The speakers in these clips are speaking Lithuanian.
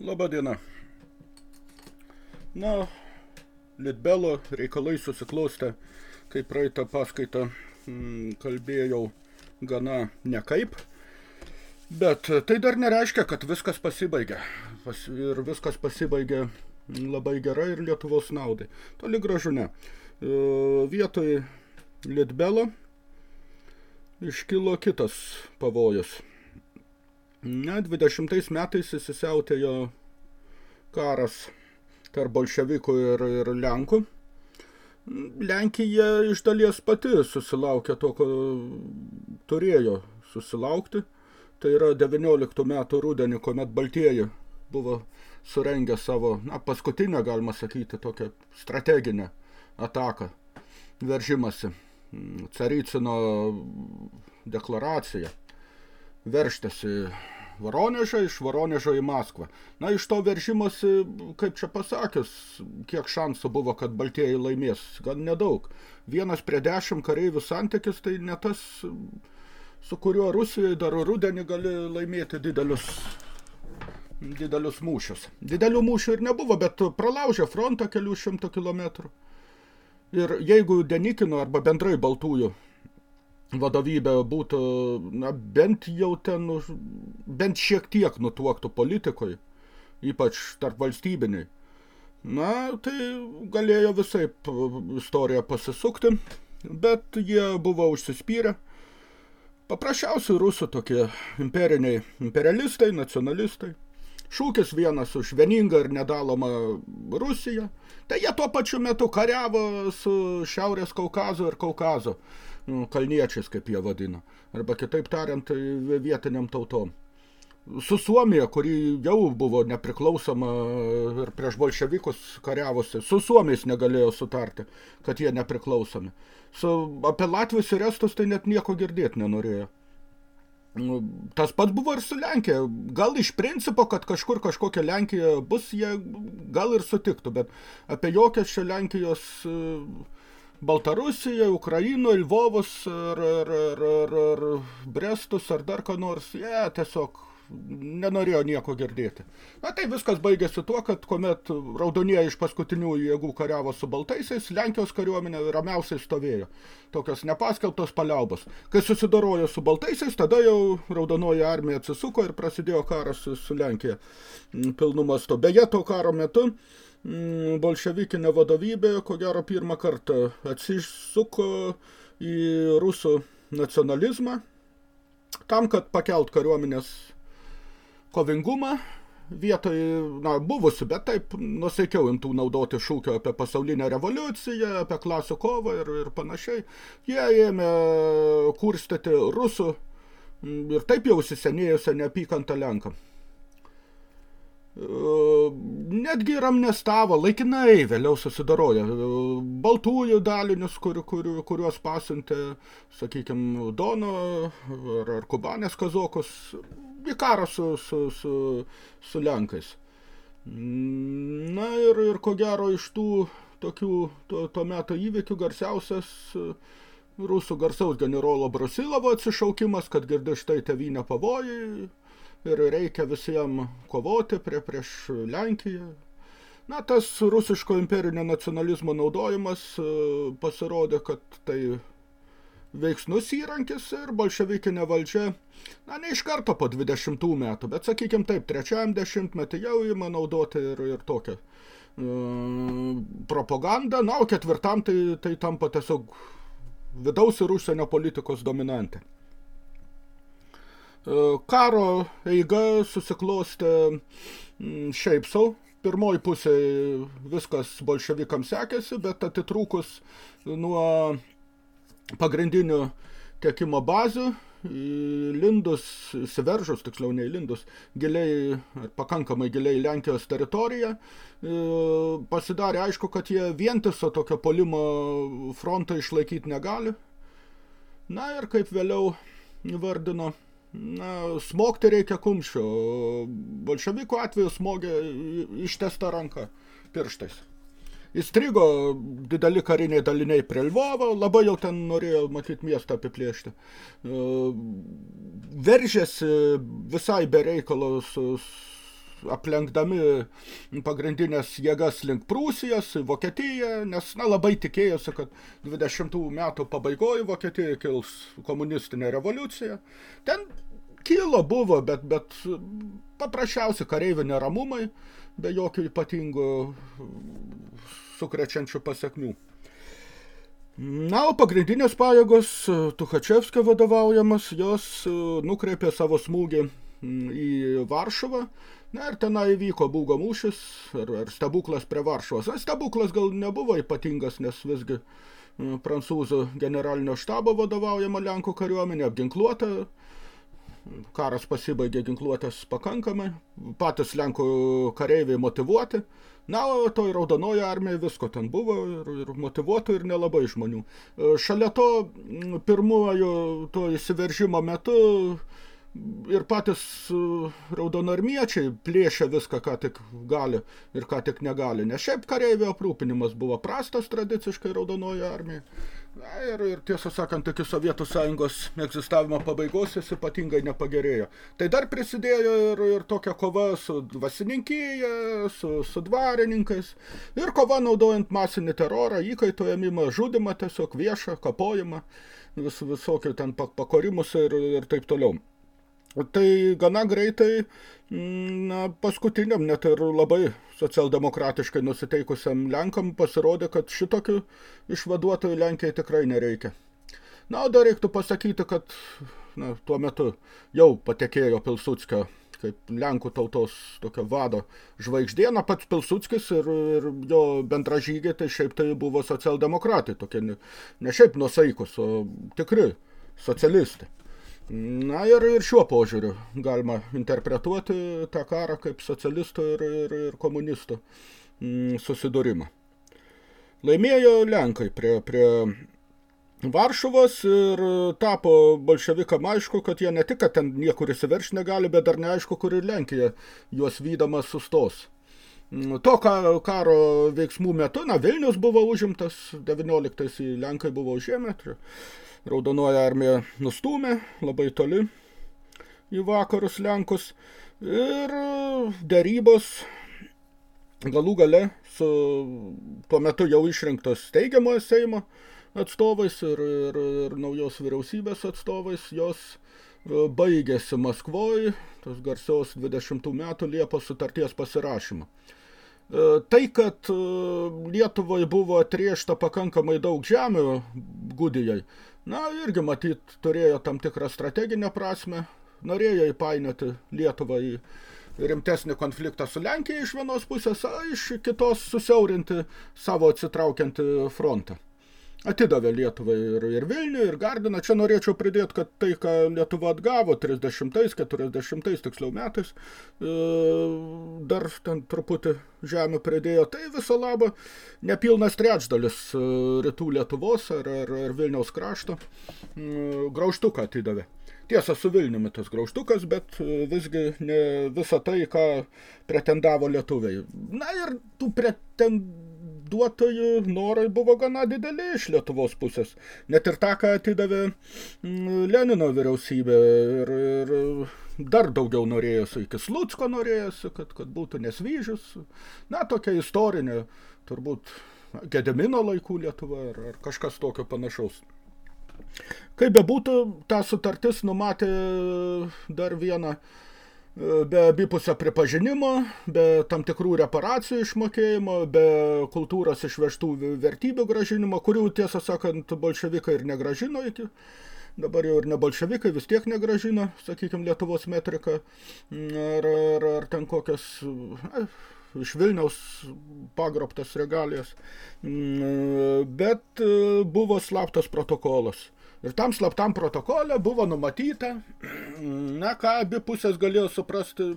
Labą dieną. Na, Litbelo reikalai susiklostė, kai praeitą paskaitą mm, kalbėjau gana nekaip, bet tai dar nereiškia, kad viskas pasibaigė. Pas, ir viskas pasibaigė labai gerai ir Lietuvos naudai. Toli gražu ne. E, vietoj Litbelo iškilo kitas pavojus – Ne, 20 metais įsisiautėjo karas tarp bolševikų ir, ir Lenkų. Lenkija iš dalies pati susilaukė to, ko turėjo susilaukti. Tai yra 19 metų rudenį, kuomet Baltieji buvo surengę savo, na, paskutinę, galima sakyti, tokią strateginę ataką, veržimasi. Caricino deklaracija verštasi Voronežą, iš Voronežo į Maskvą. Na, iš to veržimosi, kaip čia pasakius, kiek šansų buvo, kad baltieji laimės, gan nedaug. Vienas prie dešimt kareivių santykis, tai ne tas, su kuriuo Rusijoje dar rudenį gali laimėti didelius, didelius mūšius. Didelių mūšių ir nebuvo, bet pralaužė frontą kelių šimtų kilometrų. Ir jeigu Denikino arba bendrai Baltųjų vadovybė būtų, na, bent jau ten, bent šiek tiek nutuoktų politikoj, ypač tarp valstybiniai. Na, tai galėjo visai istorija pasisukti, bet jie buvo užsispyrę. Paprasčiausiai rusų tokie imperiniai imperialistai, nacionalistai. Šūkis vienas už vieningą ir nedalomą Rusiją. Tai jie tuo pačiu metu kariavo su Šiaurės Kaukazo ir Kaukazo nu, kalniečiais, kaip jie vadina. Arba kitaip tariant, vietiniam tautom. Su Suomija, kuri jau buvo nepriklausoma ir prieš bolševikus kariavosi, su Suomiais negalėjo sutarti, kad jie nepriklausomi. Su, apie Latvius ir Estus tai net nieko girdėti nenorėjo. Nu, tas pats buvo ir su Lenkija. Gal iš principo, kad kažkur kažkokia Lenkija bus, jie gal ir sutiktų, bet apie jokias čia Lenkijos uh, Baltarusija, Ukraino, Lvovus ar, ar, ar, ar, ar Brestus ar dar ką nors, jie tiesiog nenorėjo nieko girdėti. Na tai viskas baigėsi tuo, kad kuomet raudonieji iš paskutinių jėgų kariavo su baltaisiais, Lenkijos kariuomenė ramiausiai stovėjo. Tokios nepaskelbtos paliaubos. Kai susidorojo su baltaisiais, tada jau raudonoji armija atsisuko ir prasidėjo karas su Lenkija pilnu mastu. Beje, to karo metu Mm, bolševikinė vadovybė, ko gero pirmą kartą atsisuko į rusų nacionalizmą, tam, kad pakelt kariuomenės kovingumą, vietoj, na, buvusi, bet taip nusaikiau intų naudoti šūkio apie pasaulinę revoliuciją, apie klasių kovą ir, ir panašiai. Jie ėmė kurstyti rusų ir taip jau įsisenėjusią neapykantą Lenkam netgi ir amnestavo, laikinai vėliau susidaroja. Baltųjų dalinius, kur, kur, kuriuos pasiuntė, sakykime, Dono ar, ar Kubanės kazokus į karą su, su, su, su Lenkais. Na ir, ir ko gero iš tų tokių to, to meto įvykių garsiausias rusų garsaus generolo Brasilovo atsišaukimas, kad girdi štai tevinę pavojai, ir reikia visiems kovoti prie, prieš Lenkiją. Na, tas rusiško imperinio nacionalizmo naudojimas e, pasirodė, kad tai veiksnus įrankis ir bolševikinė valdžia, na, ne iš karto po 20 metų, bet, sakykime taip, trečiajam dešimtmetį jau ima naudoti ir, ir tokią e, propagandą, na, o ketvirtam tai, tai tampa tiesiog vidaus ir užsienio politikos dominantė. E, karo eiga susiklostė mm, šiaip sau. Pirmoji pusė viskas bolševikams sekėsi, bet atitrūkus nuo pagrindinių tiekimo bazių, lindus, siveržus, tiksliau nei lindus, giliai, pakankamai giliai Lenkijos teritoriją, e, pasidarė aišku, kad jie vientiso tokio polimo frontą išlaikyti negali. Na ir kaip vėliau vardino, na, smogti reikia kumščio. Bolševikų atveju smogė ištesta ranka pirštais. Įstrigo dideli kariniai daliniai prie Lvovo, labai jau ten norėjo matyti miestą apiplėšti. Veržėsi visai be reikalo su, aplenkdami pagrindinės jėgas link Prūsijos, Vokietiją, nes na, labai tikėjosi, kad 20 metų pabaigoje Vokietijoje kils komunistinė revoliucija. Ten kilo buvo, bet, bet paprasčiausi kareivių neramumai, be jokių ypatingų sukrečiančių pasiekmių. Na, o pagrindinės pajėgos Tuchačevskio vadovaujamas, jos nukreipė savo smūgį į Varšuvą, na ir tenai vyko būgo mūšis ar, ar stebuklas prie Varšuvos. Na, stebuklas gal nebuvo ypatingas, nes visgi prancūzų generalinio štabo vadovaujama Lenkų kariuomenė apginkluota, karas pasibaigė ginkluotės pakankamai, patys Lenkų kareiviai motivuoti, na, o toj raudonojo armija visko ten buvo ir, ir motivuotų ir nelabai žmonių. Šalia to pirmuoju to įsiveržimo metu ir patys raudonarmiečiai plėšia viską, ką tik gali ir ką tik negali. Nes šiaip kareivio aprūpinimas buvo prastas tradiciškai raudonojo armijai. Na, ir, ir tiesą sakant, iki Sovietų sąjungos egzistavimo pabaigos jis ypatingai nepagerėjo. Tai dar prisidėjo ir, ir tokia kova su dvasininkyje, su, su dvarininkais ir kova naudojant masinį terorą, įkaitojamimą, žudimą tiesiog viešą, kapojimą, vis, visokių ten pakorimus ir, ir taip toliau. Tai gana greitai mm, na, paskutiniam net ir labai socialdemokratiškai nusiteikusiam Lenkam pasirodė, kad šitokių išvaduotojų Lenkijai tikrai nereikia. Na, o dar reiktų pasakyti, kad na, tuo metu jau patekėjo Pilsudskio kaip Lenkų tautos tokio vado žvaigždėna, pats Pilsudskis ir, ir jo bendražygiai, tai šiaip tai buvo socialdemokratai, tokie ne, ne šiaip nusaikus, o tikri socialistai. Na ir, ir šiuo požiūriu galima interpretuoti tą karą kaip socialistų ir, ir, ir komunistų mm, susidūrimą. Laimėjo Lenkai prie, prie Varšuvos ir tapo bolševikam aišku, kad jie ne tik, kad ten niekur įsiverš negali, bet dar neaišku, kur ir Lenkija juos vydamas sustos. To karo veiksmų metu, na, Vilnius buvo užimtas, 19 Lenkai buvo užėmę, Raudonoja armija nustūmė labai toli į vakarus Lenkus ir darybos galų gale su tuo metu jau išrinktos teigiamojo Seimo atstovais ir, ir, ir naujos vyriausybės atstovais, jos baigėsi Maskvoj, tos garsios 20 metų Liepos sutarties pasirašymą. E, tai, kad e, Lietuvai buvo atriešta pakankamai daug žemių Gudijai, Na, irgi matyt turėjo tam tikrą strateginę prasme, norėjo įpainioti Lietuvą į rimtesnį konfliktą su Lenkija iš vienos pusės, o iš kitos susiaurinti savo atsitraukiantį frontą. Atidavė Lietuvai ir, ir Vilnių, ir Gardiną. Čia norėčiau pridėti, kad tai, ką Lietuva atgavo 30-ais, 40-ais tiksliau metais, e, dar ten truputį žemė pridėjo, tai viso labo nepilnas trečdalis e, rytų Lietuvos ar, ar, ar Vilniaus krašto e, graužtuką atidavė. Tiesa, su Vilniumi tas graužtukas, bet visgi ne visą tai, ką pretendavo lietuviai. Na ir tų pretenduotojų norai buvo gana dideli iš Lietuvos pusės. Net ir tą, ką atidavė Lenino vyriausybė ir, ir dar daugiau norėjosi, iki Slucko norėjosi, kad, kad būtų nesvyžius. Na, tokia istorinė, turbūt Gedemino laikų Lietuva ar, ar kažkas tokio panašaus. Kaip bebūtų, ta sutartis numatė dar vieną e, be abipusio pripažinimo, be tam tikrų reparacijų išmokėjimo, be kultūros išvežtų vertybių gražinimo, kurių, tiesą sakant, bolševikai ir negražino iki. Dabar jau ir ne bolševikai vis tiek negražino, sakykime, Lietuvos metrika ar, ar, ar ten kokias ai, iš Vilniaus pagrobtas regalijas. Bet e, buvo slaptas protokolas Ir tam slaptam protokole buvo numatyta, na ką abi pusės galėjo suprasti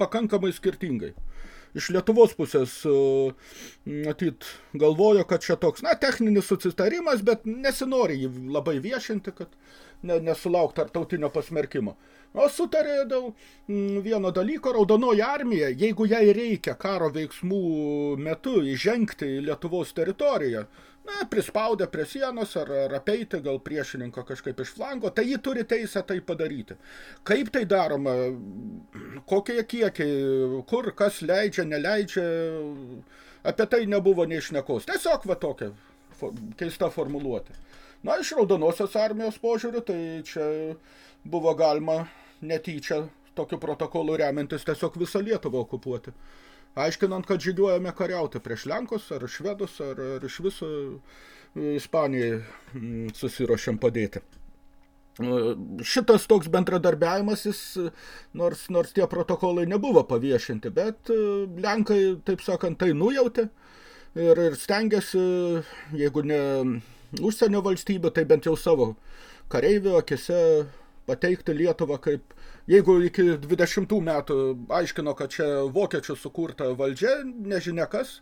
pakankamai skirtingai. Iš Lietuvos pusės, matyt, galvojo, kad čia toks, na, techninis susitarimas, bet nesinori jį labai viešinti, kad ne, nesulauk tartautinio pasmerkimo. O sutarė dėl mm, vieno dalyko, raudonoji armija, jeigu jai reikia karo veiksmų metu įžengti į Lietuvos teritoriją, na, prispaudę prie sienos ar, ar apeiti gal priešininko kažkaip iš flango, tai ji turi teisę tai padaryti. Kaip tai daroma, kokie kiekiai, kur, kas leidžia, neleidžia, apie tai nebuvo neišnekos. Tiesiog va tokia keista formuluotė. Na, iš raudonosios armijos požiūrių, tai čia buvo galima netyčia tokiu protokolu remiantis tiesiog visą Lietuvą okupuoti. Aiškinant, kad žygiuojame kariauti prieš Lenkus ar Švedus ar, ar iš viso Ispanijai mm, susirošiam padėti. Šitas toks bendradarbiavimas, jis, nors, nors tie protokolai nebuvo paviešinti, bet Lenkai, taip sakant, tai nujautė ir, ir stengiasi, jeigu ne užsienio valstybė, tai bent jau savo kareivio akise pateikti Lietuvą kaip, jeigu iki 20 metų aiškino, kad čia vokiečių sukurta valdžia, nežinia kas,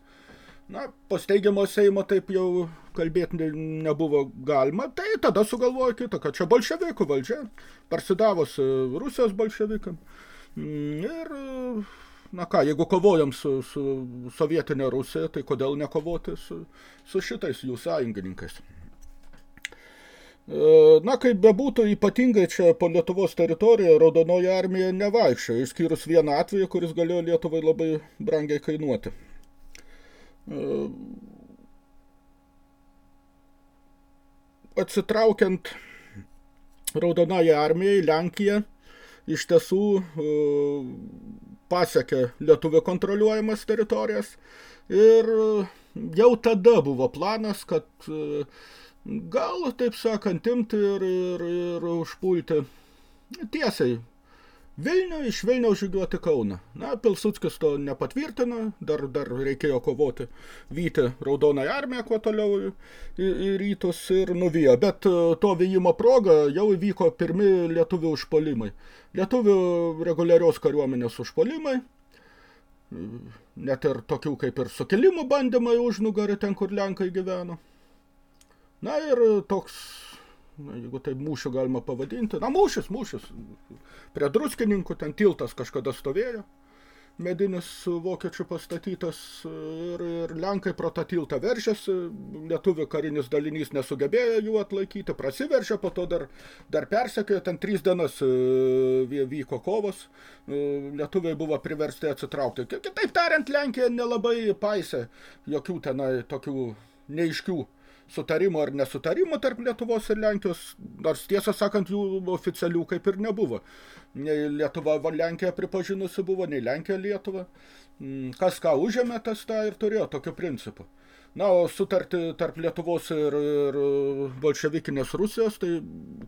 na, po steigiamo Seimo taip jau kalbėti nebuvo galima, tai tada sugalvojo kitą, kad čia bolševikų valdžia, parsidavus Rusijos bolševikam. Ir, na ką, jeigu kovojam su, su sovietinė Rusija, tai kodėl nekovoti su, su šitais jų sąjungininkais. E, na, kaip bebūtų, ypatingai čia po Lietuvos teritoriją Raudonoji armija nevaikščia, išskyrus vieną atvejį, kuris galėjo Lietuvai labai brangiai kainuoti. E, atsitraukiant Raudonąją armiją į Lenkiją, iš tiesų e, pasiekė Lietuvio kontroliuojamas teritorijas ir jau tada buvo planas, kad gal, taip sakant, imti ir, ir, ir užpulti tiesiai Vilnių, iš Vilniaus žygiuoti Kauną. Na, Pilsudskis to nepatvirtina, dar, dar reikėjo kovoti, vyti raudonąją armiją kuo toliau į, į rytus ir nuvijo. Bet e, to vyjimo proga jau įvyko pirmi lietuvių užpolimai. Lietuvių reguliarios kariuomenės užpolimai, net ir tokių kaip ir sukilimų bandymai užnugarį ten, kur Lenkai gyveno. Na ir toks, na, jeigu tai mūšių galima pavadinti, na mūšis, mūšis, prie druskininkų ten tiltas kažkada stovėjo, medinis vokiečių pastatytas ir, ir Lenkai pro tą tiltą veržėsi, lietuvių karinis dalinys nesugebėjo jų atlaikyti, prasiveržė, po to dar, dar persekėjo, ten trys dienas e, vyko kovos, e, lietuviai buvo priversti atsitraukti. Kitaip tariant, Lenkija nelabai paisė jokių tenai tokių neiškių sutarimo ar nesutarimo tarp Lietuvos ir Lenkijos, nors tiesą sakant, jų oficialių kaip ir nebuvo. Nei Lietuva Lenkija pripažinusi buvo, nei Lenkija Lietuva. Mm, kas ką užėmė, tas tą ir turėjo tokiu principu. Na, o sutarti tarp Lietuvos ir, ir bolševikinės Rusijos, tai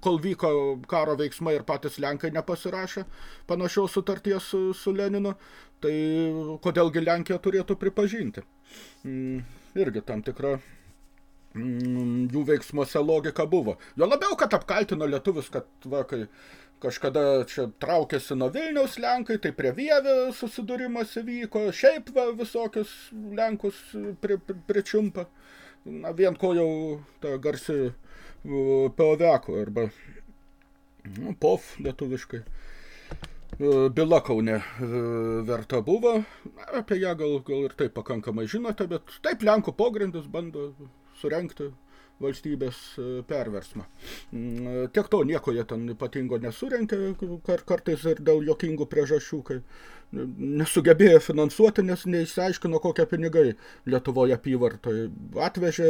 kol vyko karo veiksmai ir patys Lenkai nepasirašė panašiaus sutarties su, su Leninu, tai kodėlgi Lenkija turėtų pripažinti. Mm, irgi tam tikra jų veiksmuose logika buvo. Jo labiau, kad apkaltino lietuvius, kad va, kai kažkada čia traukėsi nuo Vilniaus Lenkai, tai prie Vievė susidūrimas įvyko, šiaip va, visokius Lenkus pri, pri, pričiumpa. Na, vien ko jau ta garsi POVEKO arba nu, POF lietuviškai. Byla Kaune verta buvo, apie ją gal, gal ir taip pakankamai žinote, bet taip Lenkų pogrindis bando surenkti valstybės e, perversmą. Mm, tiek to nieko jie ten ypatingo nesurenkė, kar kartais ir dėl jokingų priežasčių, kai nesugebėjo finansuoti, nes neįsiaiškino, kokie pinigai Lietuvoje apyvartoje. Atvežė,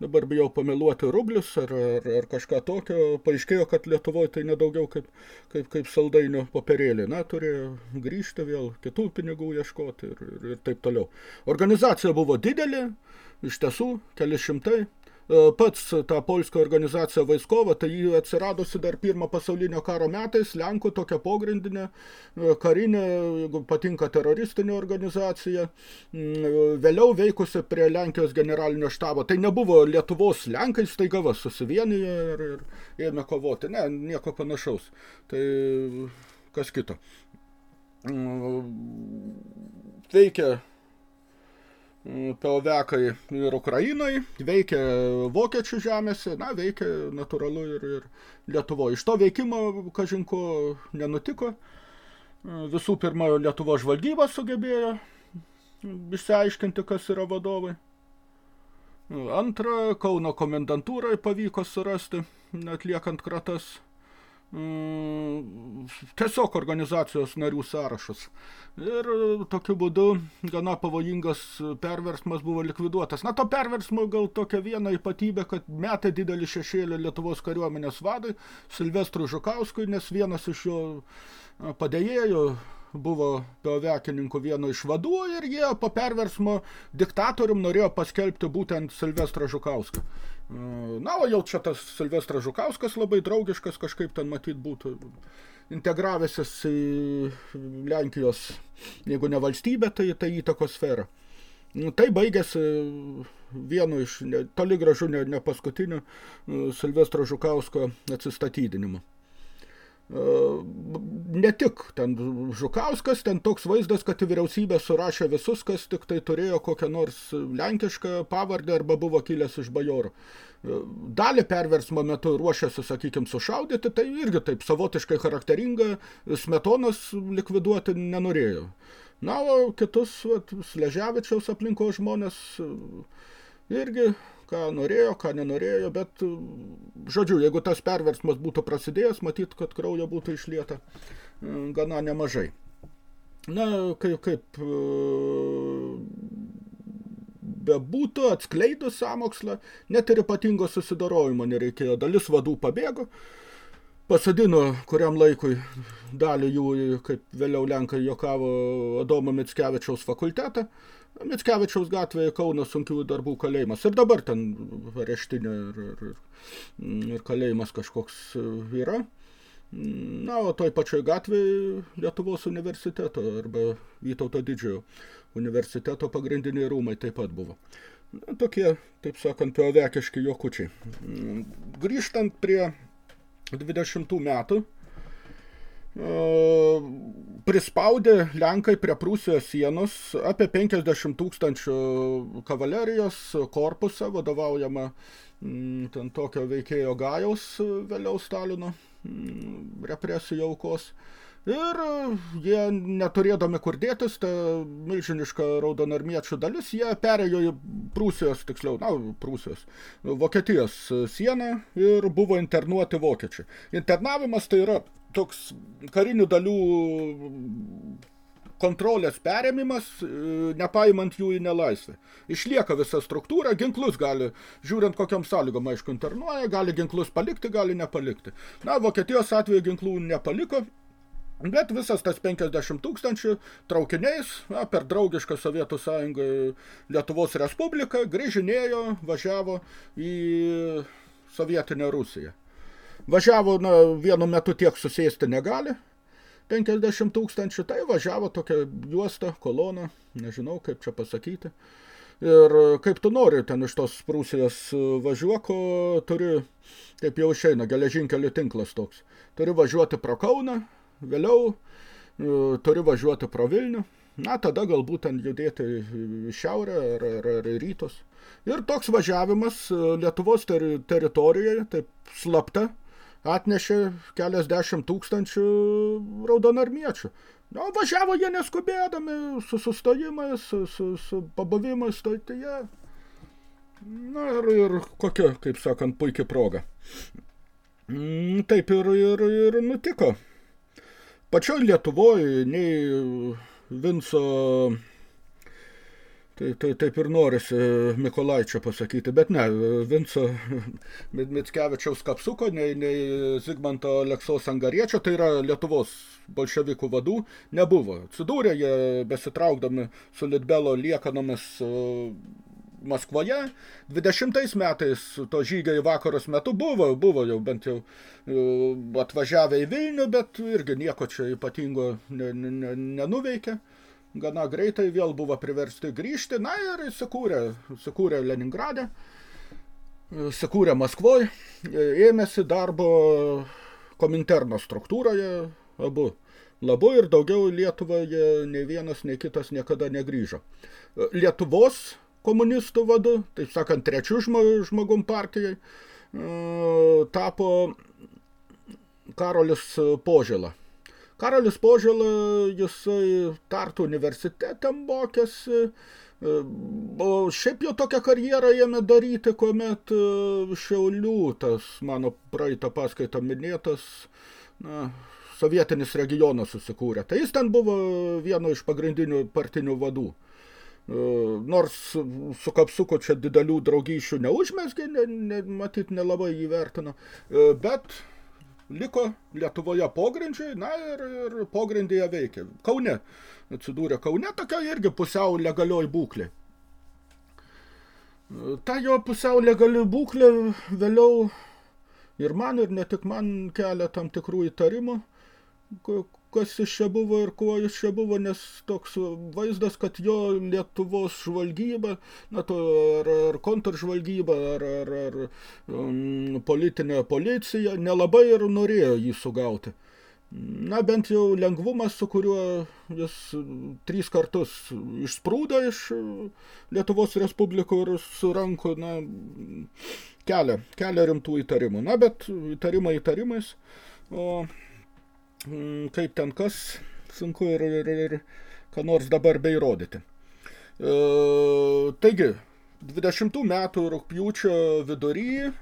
dabar bijau pameluoti, rublius ar, ar, ar kažką tokio, paaiškėjo, kad Lietuvoje tai nedaugiau kaip, kaip, kaip saldainio papirėlį. Na, turėjo grįžti vėl, kitų pinigų ieškoti ir, ir, ir taip toliau. Organizacija buvo didelė, iš tiesų keli šimtai. E, pats ta polska organizacija Vaiskova, tai jį atsiradusi dar pirmo pasaulinio karo metais, Lenkų tokia pogrindinė, e, karinė, jeigu patinka teroristinė organizacija, mm, vėliau veikusi prie Lenkijos generalinio štabo. Tai nebuvo Lietuvos Lenkai staiga va susivienyje ir, ir ėmė kovoti. Ne, nieko panašaus. Tai kas kito. Veikia Pelvekai ir Ukrainai, veikia vokiečių žemėse, na, veikia natūralu ir, ir Lietuvo. Iš to veikimo, kažinko, nenutiko. Visų pirma, Lietuvo žvalgyba sugebėjo išsiaiškinti, kas yra vadovai. Antra, Kauno komendantūrai pavyko surasti, atliekant kratas Mm, tiesiog organizacijos narių sąrašas. Ir tokiu būdu gana pavojingas perversmas buvo likviduotas. Na, to perversmo gal tokia viena ypatybė, kad metė didelį šešėlį Lietuvos kariuomenės vadui, Silvestrui Žukauskui, nes vienas iš jo padėjėjų buvo Piovekininkų vieno iš vadų ir jie po perversmo diktatorium norėjo paskelbti būtent Silvestrą Žukauską. Na, o jau čia tas Silvestras Žukauskas labai draugiškas, kažkaip ten matyt būtų integravęsis į Lenkijos, jeigu ne valstybę, tai, tai įtakos sferą. Nu, tai baigėsi vienu iš toli gražu ne, ne paskutinių Silvestro Žukausko atsistatydinimu. E, ne tik ten Žukauskas, ten toks vaizdas, kad vyriausybė surašė visus, kas tik tai turėjo kokią nors lenkišką pavardę arba buvo kilęs iš bajorų. E, dalį perversmo metu ruošiasi, sakykime, sušaudyti, tai irgi taip savotiškai charakteringa, smetonas likviduoti nenorėjo. Na, o kitus, vat, Sleževičiaus aplinko žmonės irgi ką norėjo, ką nenorėjo, bet, žodžiu, jeigu tas perversmas būtų prasidėjęs, matyt, kad kraujo būtų išlieta e, gana nemažai. Na, kaip, kaip e, bebūtų atskleidus samokslą, net ir ypatingo susidarojimo nereikėjo. Dalis vadų pabėgo, pasadino kuriam laikui dalį jų, kaip vėliau Lenkai jokavo Adomo Mickevičiaus fakultetą, Mickevičiaus gatvėje Kauno sunkių darbų kalėjimas. Ir dabar ten areštinė ir, ir, ir kalėjimas kažkoks yra. Na, o toj pačioj gatvėje Lietuvos universiteto arba Vytauto didžiojo universiteto pagrindiniai rūmai taip pat buvo. Na, tokie, taip sakant, piovekiški jokučiai. Grįžtant prie 20 metų, prispaudė Lenkai prie Prūsijos sienos apie 50 tūkstančių kavalerijos korpusą, vadovaujama mm, ten tokio veikėjo Gajaus vėliau Stalino mm, represijų aukos. Ir jie neturėdami kur dėtis, ta milžiniška raudonarmiečių dalis, jie perėjo į Prūsijos, tiksliau, na, Prūsijos, Vokietijos sieną ir buvo internuoti vokiečiai. Internavimas tai yra toks karinių dalių kontrolės perėmimas, e, nepaimant jų į nelaisvę. Išlieka visa struktūra, ginklus gali, žiūrint kokiam sąlygom, aišku, internuoja, gali ginklus palikti, gali nepalikti. Na, Vokietijos atveju ginklų nepaliko, bet visas tas 50 tūkstančių traukiniais, na, per draugišką Sovietų sąjungą Lietuvos Respubliką, grįžinėjo, važiavo į sovietinę Rusiją. Važiavo, na, vienu metu tiek susėsti negali, 50 tūkstančių, tai važiavo tokia juosta, kolona, nežinau kaip čia pasakyti. Ir kaip tu nori ten iš tos Prūsijos važiuok, turi, taip jau išeina, geležinkelių tinklas toks. Turi važiuoti pro Kauną, vėliau turi važiuoti pro Vilnių, na, tada galbūt ten judėti šiaurę ar, ar, ar rytus. Ir toks važiavimas Lietuvos teri teritorijoje, taip slapta, atnešė keliasdešimt tūkstančių raudonarmiečių. Na, važiavo jie neskubėdami, su sustojimais, su, su, su pabavimais, tai, tai jie... Na ir, ir kokia, kaip sakant, puikia proga. Mm, taip ir, ir, ir nutiko. Pačioj Lietuvoje nei Vinco Tai, tai taip ir norisi Mikolaičio pasakyti, bet ne, Vinco Mickevičiaus kapsuko, nei, nei Zigmanto Leksos Angariečio, tai yra Lietuvos bolševikų vadų, nebuvo. Atsidūrė jie besitraukdami su Litbelo liekanomis Maskvoje. 20 metais to žygio į vakarus metu buvo, buvo jau bent jau atvažiavę į Vilnių, bet irgi nieko čia ypatingo nenuveikė. Ne, ne gana greitai vėl buvo priversti grįžti, na ir įsikūrė, įsikūrė Leningrade, įsikūrė Maskvoj, ėmėsi darbo Kominterno struktūroje, abu Labu ir daugiau Lietuvą jie nei vienas, nei kitas niekada negrįžo. Lietuvos komunistų vadu, taip sakant, trečių žmogum partijai, tapo Karolis Požėla. Karolis Požėla, jisai Tartu universitete mokėsi, o šiaip jau tokią karjerą ėmė daryti, kuomet e, Šiaulių, tas mano praeitą paskaitą minėtas, na, sovietinis regionas susikūrė. Tai jis ten buvo vieno iš pagrindinių partinių vadų. E, nors su kapsuko čia didelių draugyšių neužmesgė, ne, ne, matyt, nelabai įvertino, e, bet liko Lietuvoje pogrindžiai, na ir, ir pogrindėje veikė. Kaune atsidūrė Kaune, tokia irgi pusiau legalioj būklė. Ta jo pusiau legali būklė vėliau ir man, ir ne tik man kelia tam tikrų įtarimų, kas iš čia buvo ir kuo jis čia buvo, nes toks vaizdas, kad jo Lietuvos žvalgyba, na to ar, ar kontržvalgyba, ar, ar, ar um, politinė policija, nelabai ir norėjo jį sugauti. Na, bent jau lengvumas, su kuriuo jis trys kartus išsprūdo iš Lietuvos Respublikų ir su ranku, na, kelia, kelia rimtų įtarimų. Na, bet įtarimai įtarimais, o kaip ten kas, sunku ir, ir, ir ką nors dabar beįrodyti. E, taigi, 20 metų rūpjūčio vidury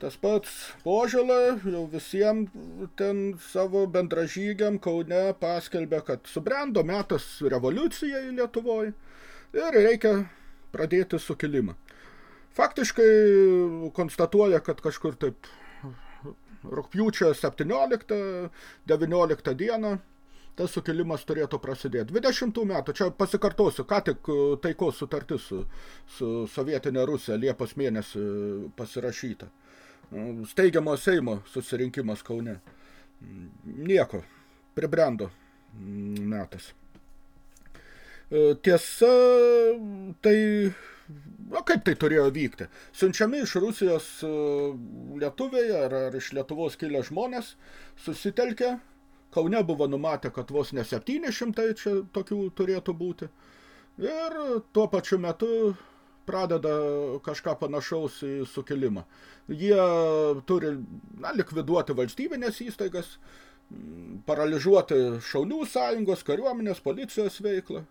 tas pats Požėla jau visiems ten savo bendražygiam Kaune paskelbė, kad subrendo metas revoliucijai Lietuvoje ir reikia pradėti sukilimą. Faktiškai konstatuoja, kad kažkur taip rūpjūčio 17-19 dieną tas sukilimas turėtų prasidėti. 20 metų, čia pasikartosiu, ką tik e, taikos sutartis su, su sovietinė Rusija Liepos mėnesį pasirašyta. E, steigiamo Seimo susirinkimas Kaune. Nieko, pribrendo metas. E, tiesa, tai Na, kaip tai turėjo vykti? Siunčiami iš Rusijos e, lietuviai ar, ar iš Lietuvos kilę žmonės susitelkė. Kaune buvo numatę, kad vos ne 700 čia tokių turėtų būti. Ir tuo pačiu metu pradeda kažką panašaus į sukilimą. Jie turi na, likviduoti valstybinės įstaigas, paralyžuoti šaulių sąjungos, kariuomenės, policijos veiklą,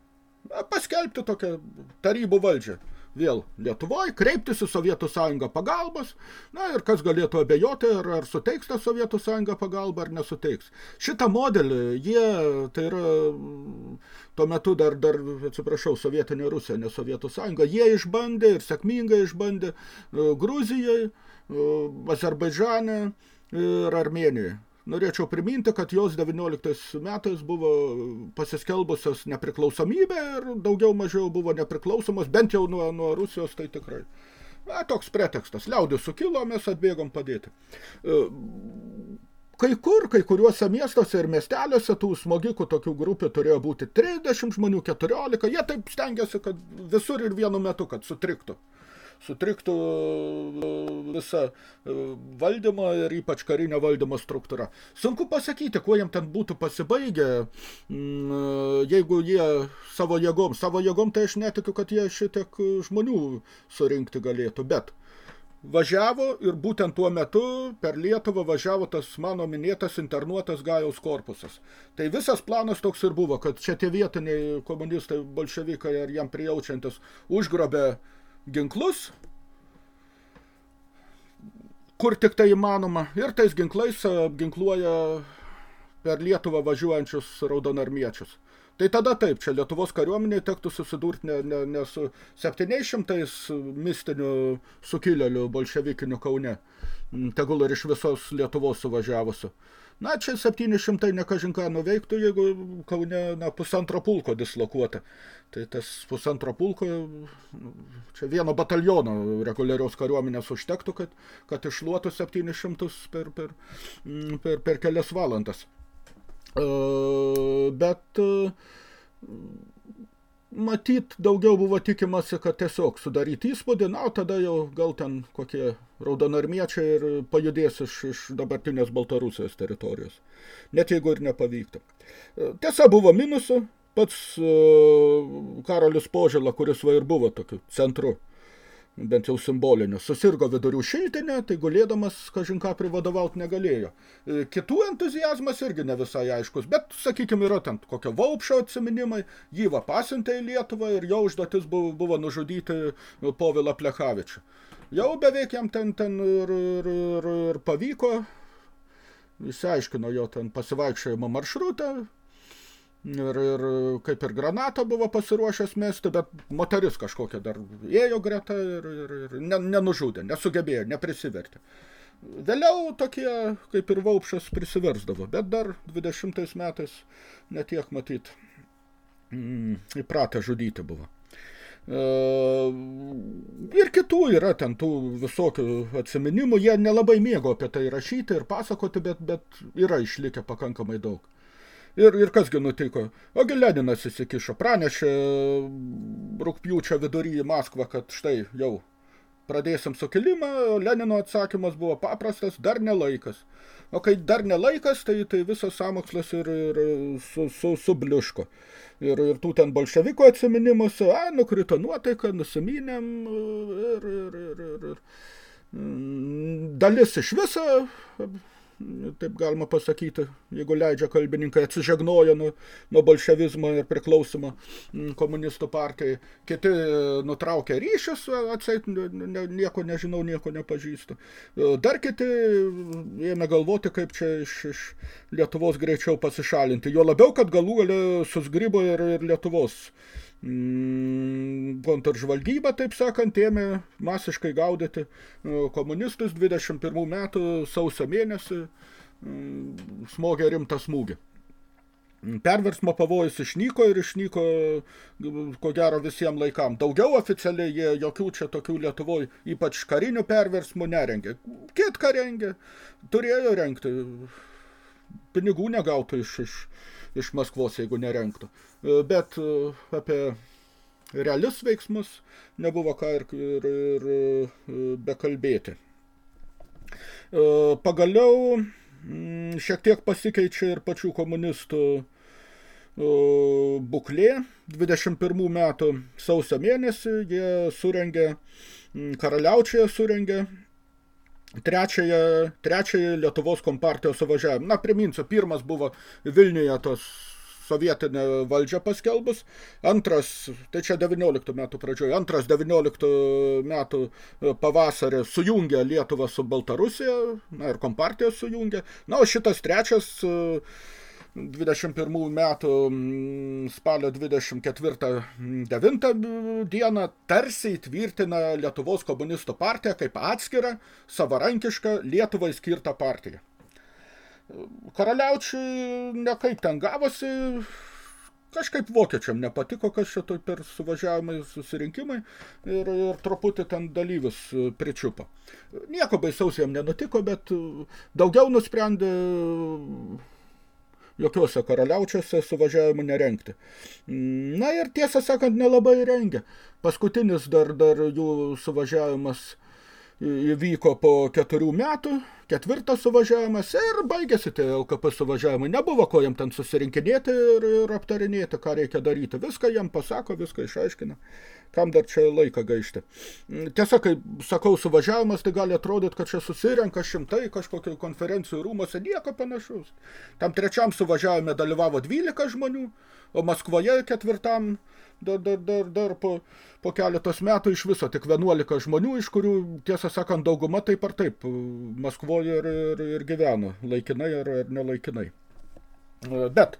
paskelbti tokią tarybų valdžią vėl Lietuvoje, kreiptis į Sovietų sąjungą pagalbos, na ir kas galėtų abejoti, ar, ar suteiks tą Sovietų sąjungą pagalbą, ar nesuteiks. Šitą modelį jie, tai yra tuo metu dar, dar atsiprašau, Sovietinė Rusija, ne Sovietų sąjunga, jie išbandė ir sėkmingai išbandė e, Gruzijai, e, Azerbaidžane ir Armėnijoje. Norėčiau priminti, kad jos 19 metais buvo pasiskelbusios nepriklausomybė ir daugiau mažiau buvo nepriklausomos, bent jau nuo, nuo Rusijos tai tikrai. Na, toks pretekstas. Liaudis sukilo, mes atbėgom padėti. E, kai kur, kai kuriuose miestuose ir miesteliuose tų smogikų tokių grupių turėjo būti 30 žmonių, 14. Jie taip stengiasi, kad visur ir vienu metu, kad sutriktų sutriktų e, visa e, valdymo ir ypač karinio valdymo struktūra. Sunku pasakyti, kuo jam ten būtų pasibaigę, mm, e, jeigu jie savo jėgom, savo jėgom tai aš netikiu, kad jie šitiek žmonių surinkti galėtų, bet važiavo ir būtent tuo metu per Lietuvą važiavo tas mano minėtas internuotas Gajaus korpusas. Tai visas planas toks ir buvo, kad čia tie vietiniai komunistai, bolševikai ar jam prijaučiantis užgrobė ginklus, kur tik tai įmanoma, ir tais ginklais apginkluoja per Lietuvą važiuojančius raudonarmiečius. Tai tada taip, čia Lietuvos kariuomeniai tektų susidurti ne, ne, ne su 700 mistinių sukilėlių bolševikinių Kaune, tegul ir iš visos Lietuvos suvažiavusių. Na, čia 700 nekažinką nuveiktų, jeigu Kaune na, pusantro pulko dislokuota. Tai tas pusantro pulko, čia vieno bataliono reguliariaus kariuomenės užtektų, kad, kad išluotų 700 per, per, per, per kelias valandas. Bet matyt, daugiau buvo tikimasi, kad tiesiog sudaryti įspūdį, na, tada jau gal ten kokie raudonarmiečiai ir pajudės iš, iš dabartinės Baltarusijos teritorijos. Net jeigu ir nepavyktų. Tiesa, buvo minusų. Pats uh, Karolis Požela, kuris va ir buvo tokiu centru bent jau simboliniu. Susirgo vidurių šiltinę, tai gulėdamas, kažin ką privadovauti negalėjo. E, kitų entuzijazmas irgi ne visai aiškus, bet, sakykime, yra ten kokio Vaupšo atsiminimai, jį va pasintė į Lietuvą ir jo užduotis buvo, buvo nužudyti Povilą Plechavičių. Jau beveik jam ten, ten ir, ir, ir, ir pavyko, išsiaiškino jo ten pasivaikščiojimo maršrutą, Ir, ir kaip ir granatą buvo pasiruošęs mesti, bet moteris kažkokia dar ėjo greta ir, ir, ir ne, nenužudė, nesugebėjo, neprisivertė. Vėliau tokie, kaip ir Vaupšas, prisiversdavo, bet dar 20 metais netiek matyt mm, įpratę žudyti buvo. E, ir kitų yra ten tų visokių atsiminimų, jie nelabai mėgo apie tai rašyti ir pasakoti, bet, bet yra išlikę pakankamai daug. Ir, ir kasgi nutiko? Ogi Leninas įsikišo, pranešė rūpjūčio vidury į Maskvą, kad štai jau pradėsim sukilimą, Lenino atsakymas buvo paprastas, dar nelaikas. O kai dar nelaikas, tai, tai visas samokslas ir, ir su, su, subliuško. Ir, ir tų ten bolševiko atsiminimuose, a, nukrito nuotaika, nusimynėm ir, ir, ir, ir, ir. Mm, dalis iš viso taip galima pasakyti, jeigu leidžia kalbininkai, atsižegnoja nuo, nuo bolševizmo ir priklausimo mm, komunistų partijai. Kiti e, nutraukė ryšius, atseit, ne, nieko nežinau, nieko nepažįstu. E, dar kiti ėmė galvoti, kaip čia iš, iš Lietuvos greičiau pasišalinti. Jo labiau, kad galų galę susgrybo ir, ir Lietuvos kontržvalgyba, taip sakant, ėmė masiškai gaudyti e, komunistus 21 metų sausio mėnesį mm, smogė rimtą smūgį. Perversmo pavojus išnyko ir išnyko, ko gero, visiems laikam. Daugiau oficialiai jie jokių čia tokių Lietuvoj, ypač karinių perversmų nerengė. Kiet ką rengė, turėjo rengti, pinigų negautų iš, iš, iš Maskvos, jeigu nerengtų. E, bet e, apie realius veiksmus nebuvo ką ir, ir, ir e, bekalbėti. Pagaliau mm, šiek tiek pasikeičia ir pačių komunistų buklė. 21 metų sausio mėnesį jie surengė, mm, karaliaučiai surengė trečiąją, trečiąją Lietuvos kompartijos suvažiavimą. Na, priminsiu, pirmas buvo Vilniuje tos sovietinę valdžią paskelbus, antras, tai čia 19 metų pradžioje, antras 19 metų pavasarį sujungė Lietuvą su Baltarusija, na ir kompartija sujungė, na, o šitas trečias 21 metų mm, spalio 24-9 dieną tarsi įtvirtina Lietuvos komunistų partiją kaip atskirą, savarankišką Lietuvai skirtą partiją. Karaliaučiui nekaip ten gavosi, kažkaip vokiečiam nepatiko, kas čia per suvažiavimai, susirinkimai ir, ir truputį ten dalyvius pričiupo. Nieko baisaus jam nenutiko, bet daugiau nusprendė jokiuose karaliaučiuose suvažiavimų nerengti. Na ir tiesą sakant, nelabai rengia. Paskutinis dar, dar jų suvažiavimas įvyko po keturių metų, ketvirtas suvažiavimas ir baigėsi tie LKP suvažiavimai. Nebuvo ko jam ten susirinkinėti ir, ir aptarinėti, ką reikia daryti. Viską jam pasako, viską išaiškina. Kam dar čia laiką gaišti. Tiesa, kai sakau suvažiavimas, tai gali atrodyti, kad čia susirenka šimtai kažkokio konferencijų rūmose, nieko panašaus. Tam trečiam suvažiavime dalyvavo 12 žmonių, o Maskvoje ketvirtam dar, dar, dar, dar po, po keletos metų iš viso tik 11 žmonių, iš kurių, tiesą sakant, dauguma taip ar taip Maskvoje ir, ir, ir gyveno, laikinai ar, ar nelaikinai. Bet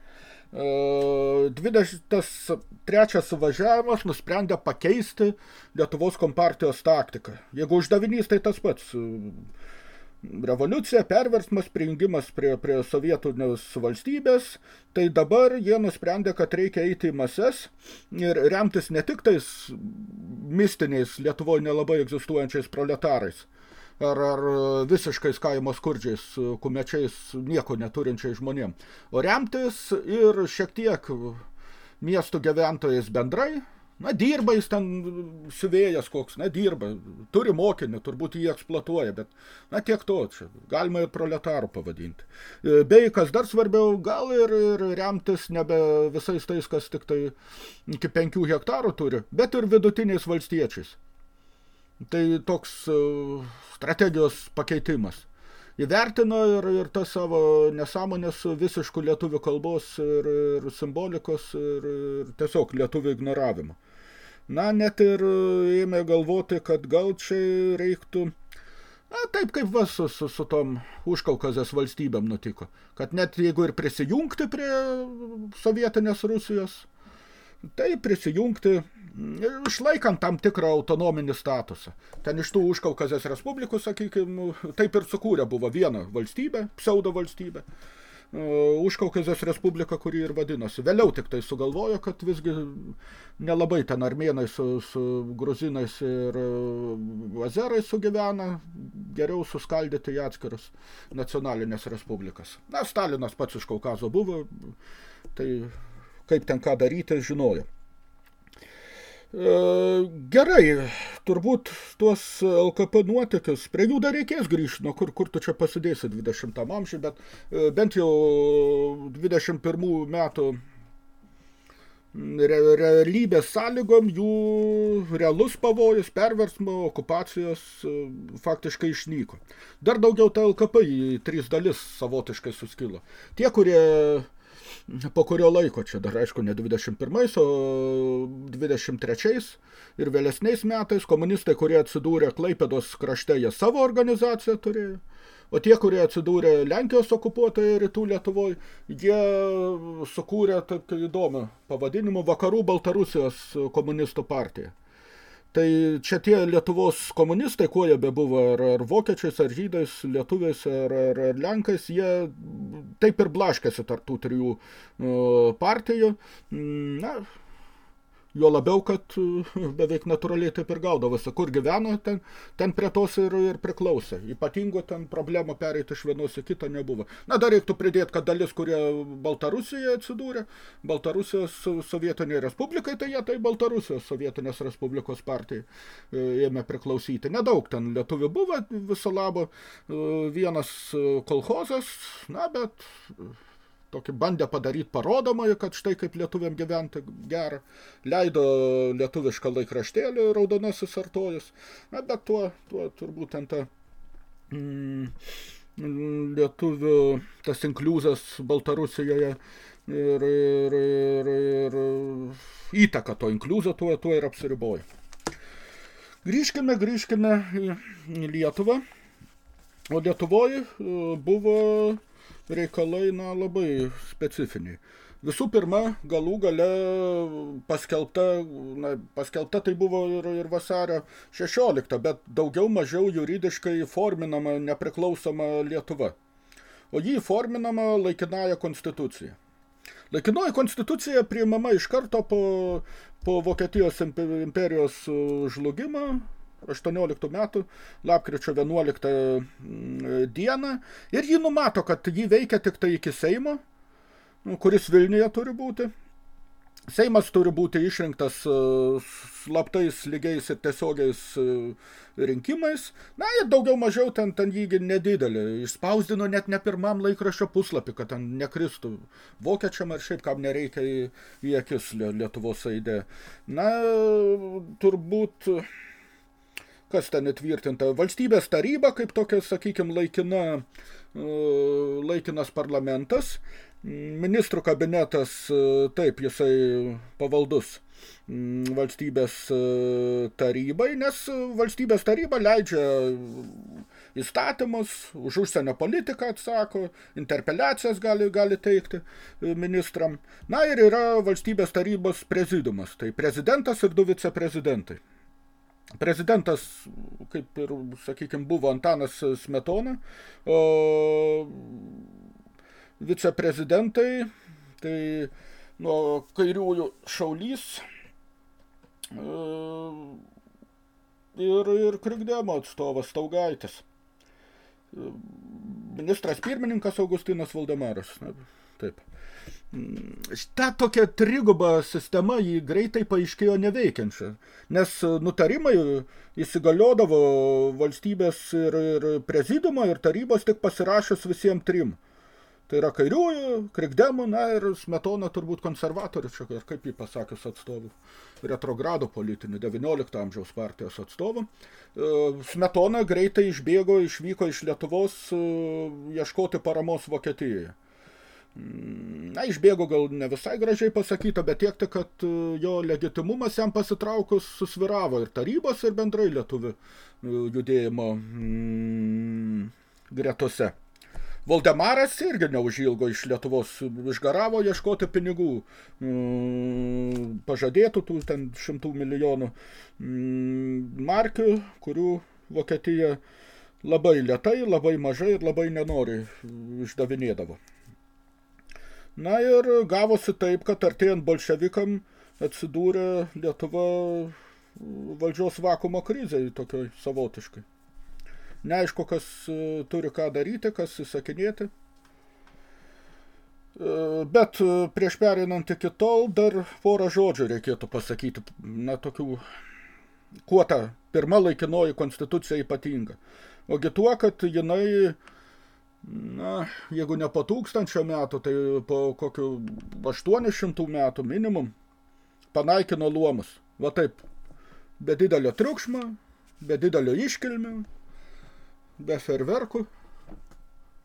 23 suvažiavimas nusprendė pakeisti Lietuvos kompartijos taktiką. Jeigu uždavinys, tai tas pats. Revoliucija, perversmas, prijungimas prie, prie sovietinės valstybės, tai dabar jie nusprendė, kad reikia eiti į mases ir remtis ne tik tais mistiniais Lietuvoje nelabai egzistuojančiais proletarais, ar, ar visiškais kaimo skurdžiais, kumečiais, nieko neturinčiais žmonėm, o remtis ir šiek tiek miestų gyventojais bendrai, Na, dirba jis ten siuvėjas koks, na, dirba, turi mokinį, turbūt jį eksploatuoja, bet, na, tiek to, čia galima ir proletarų pavadinti. E, bei, kas dar svarbiau, gal ir, ir remtis nebe visais tais, kas tik tai iki penkių hektarų turi, bet ir vidutiniais valstiečiais. Tai toks uh, strategijos pakeitimas įvertino ir, ir tas savo nesąmonės su visišku lietuvių kalbos ir, ir simbolikos ir, ir tiesiog lietuvių ignoravimo. Na, net ir ėmė galvoti, kad gal čia reiktų, na, taip kaip va su, su, su tom užkaukazės valstybėm nutiko, kad net jeigu ir prisijungti prie sovietinės Rusijos, tai prisijungti išlaikant tam tikrą autonominį statusą. Ten iš tų užkaukazės respublikų, sakykime, taip ir sukūrė buvo viena valstybė, pseudo valstybė, Užkaukazės Respublika, kuri ir vadinosi. Vėliau tik tai sugalvojo, kad visgi nelabai ten armėnai su, su gruzinais ir azerai sugyvena, geriau suskaldyti į atskirus nacionalinės respublikas. Na, Stalinas pats iš Kaukazo buvo, tai kaip ten ką daryti, žinojo. E, gerai, turbūt tuos LKP nuotikius, prie jų dar reikės grįžti, nuo kur, kur tu čia pasidėsi 20 amžiui, bet e, bent jau 21 metų re, realybės sąlygom jų realus pavojus, perversmo, okupacijos e, faktiškai išnyko. Dar daugiau ta LKP į trys dalis savotiškai suskilo. Tie, kurie po kurio laiko, čia dar aišku ne 21, o 23 ir vėlesniais metais komunistai, kurie atsidūrė Klaipėdos krašte, jie savo organizaciją turėjo, o tie, kurie atsidūrė Lenkijos okupuotoje rytų Lietuvoje, jie sukūrė taip įdomų pavadinimu Vakarų Baltarusijos komunistų partiją. Tai čia tie Lietuvos komunistai, kuo jie bebuvo, ar, ar vokiečiais, ar žydais, lietuviais, ar, ar, ar lenkais, jie taip ir blaškėsi tarp tų trijų partijų. Na, Jo labiau, kad beveik natūraliai taip ir gaudavosi. Kur gyveno, ten, ten prie tos ir, ir priklausė. Ypatingo ten problemų pereiti iš vienos į kitą nebuvo. Na, dar reiktų pridėti, kad dalis, kurie Baltarusijoje atsidūrė, Baltarusijos sovietinė respublikai, tai jie tai Baltarusijos sovietinės respublikos partijai e, ėmė priklausyti. Nedaug ten lietuvių buvo viso labo, e, vienas kolhozas, na, bet tokį bandė padaryti parodomąjį, kad štai kaip lietuviam gyventi gerą. Leido lietuvišką laikraštėlį raudonasis artojus. Na, bet tuo, tuo turbūt ten ta mm, lietuvių tas inkliuzas Baltarusijoje ir, ir, ir, ir įtaka to inkliuzo tuo, tuo ir apsiriboja. Grįžkime, grįžkime į Lietuvą. O Lietuvoje buvo reikalai na, labai specifiniai. Visų pirma, galų gale paskelbta, na, paskelbta tai buvo ir, ir vasario 16, bet daugiau mažiau juridiškai forminama nepriklausoma Lietuva. O jį forminama laikinąją konstituciją. Laikinoji konstitucija priimama iš karto po, po Vokietijos imperijos žlugimo 18 metų, lapkričio 11 mm, dieną, ir ji numato, kad ji veikia tik tai iki Seimo, kuris Vilniuje turi būti. Seimas turi būti išrinktas e, slaptais lygiais ir tiesiogiais e, rinkimais. Na, ir daugiau mažiau ten, ten jį nedidelį. Išspausdino net ne pirmam laikraščio puslapį, kad ten nekristų vokiečiam ar šiaip kam nereikia į, į akis Lietuvos aidė. Na, turbūt kas ten įtvirtinta, valstybės taryba kaip tokia, sakykime, laikina, e, laikinas parlamentas, ministrų kabinetas, e, taip, jisai pavaldus valstybės e, tarybai, nes valstybės taryba leidžia įstatymus, už užsienio politiką atsako, interpeliacijas gali, gali teikti ministram. Na ir yra valstybės tarybos prezidiumas, tai prezidentas ir du viceprezidentai. Prezidentas, kaip ir, sakykime, buvo Antanas Smetona, o viceprezidentai, tai nuo kairiųjų šaulys e, ir, ir krikdemo atstovas Staugaitis. Ministras pirmininkas Augustinas Valdemaras. taip. Ta tokia triguba sistema jį greitai paaiškėjo neveikiančia, nes nutarimai įsigaliodavo valstybės ir, ir prezidiumo ir tarybos tik pasirašęs visiems trim. Tai yra kairiųjų, krikdemų, na ir smetona turbūt konservatorių, čia ir kaip jį pasakius atstovų, retrogrado politinių, 19 amžiaus partijos atstovų. E, smetona greitai išbėgo, išvyko iš Lietuvos e, ieškoti paramos Vokietijoje. Na, išbėgo gal ne visai gražiai pasakyta, bet tiek tik, kad e, jo legitimumas jam pasitraukus susviravo ir tarybos, ir bendrai lietuvių judėjimo mm, gretose. Voldemaras irgi neužilgo iš Lietuvos išgaravo ieškoti pinigų, mm, pažadėtų tų ten šimtų milijonų mm, markių, kurių Vokietija labai lietai, labai mažai ir labai nenori išdavinėdavo. Na ir gavosi taip, kad artėjant bolševikam atsidūrė Lietuva valdžios vakumo krizai tokioj savotiškai. Neaišku, kas e, turi ką daryti, kas įsakinėti. E, bet e, prieš pereinant iki tol dar porą žodžių reikėtų pasakyti, na, tokių, kuo ta pirma laikinoji konstitucija ypatinga. Ogi tuo, kad jinai, na, jeigu ne po tūkstančio metų, tai po kokių 800 metų minimum, panaikino luomus. Va taip, be didelio triukšmo, be didelio iškilmių, be ferverkų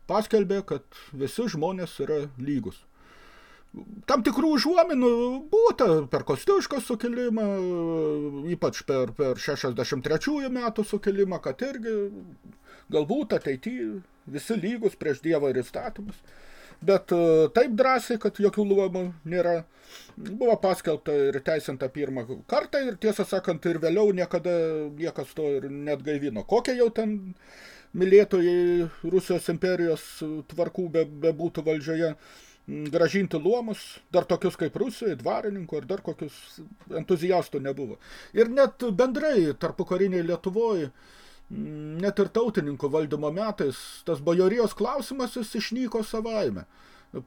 paskelbė, kad visi žmonės yra lygus. Tam tikrų užuominų būta per Kostiuškos sukilimą, ypač per, per 63 metų sukilimą, kad irgi galbūt ateityje visi lygus prieš Dievą ir įstatymus. Bet e, taip drąsiai, kad jokių luomų nėra, buvo paskelbta ir teisinta pirmą kartą ir tiesą sakant ir vėliau niekada niekas to ir net gaivino. Kokia jau ten mylėtojai Rusijos imperijos tvarkų be, be būtų valdžioje, gražinti luomus, dar tokius kaip Rusijoje, dvarininkų ir dar kokius entuziastų nebuvo. Ir net bendrai tarpukariniai Lietuvoje, net ir tautininkų valdymo metais, tas bajorijos klausimas jis išnyko savaime.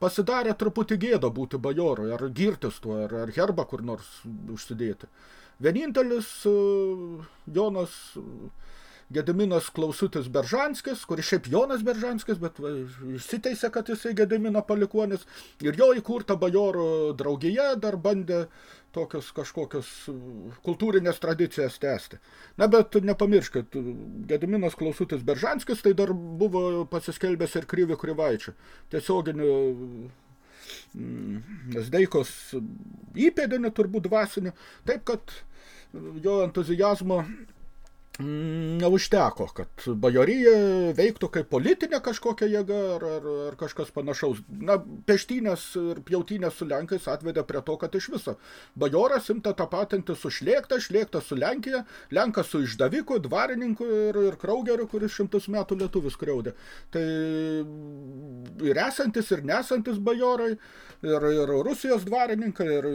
Pasidarė truputį gėda būti bajorui, ar girtis tuo, ar, ar herbą kur nors užsidėti. Vienintelis Jonas Gediminas Klausutis Beržanskis, kuris šiaip Jonas Beržanskis, bet va, išsiteisė, kad jisai Gedimino palikuonis. Ir jo įkurta bajorų draugija dar bandė tokios kažkokios kultūrinės tradicijas tęsti. Na, bet nepamirškit, Gediminas Klausutis Beržanskis tai dar buvo pasiskelbęs ir Kryvi Krivaičių. Tiesioginių mm, Zdeikos įpėdinį, turbūt dvasinį. Taip, kad jo entuzijazmo neužteko, kad bajorija veiktų kaip politinė kažkokia jėga ar, ar, ar kažkas panašaus. Na, peštynės ir pjautynės su Lenkais atvedė prie to, kad iš viso bajoras imta tapatinti su šlėkta, šlėkta su Lenkija, Lenkas su išdaviku, dvarininku ir, ir kraugeriu, kuris šimtus metų lietuvis kriaudė. Tai ir esantis, ir nesantis bajorai, ir, ir Rusijos dvarininkai, ir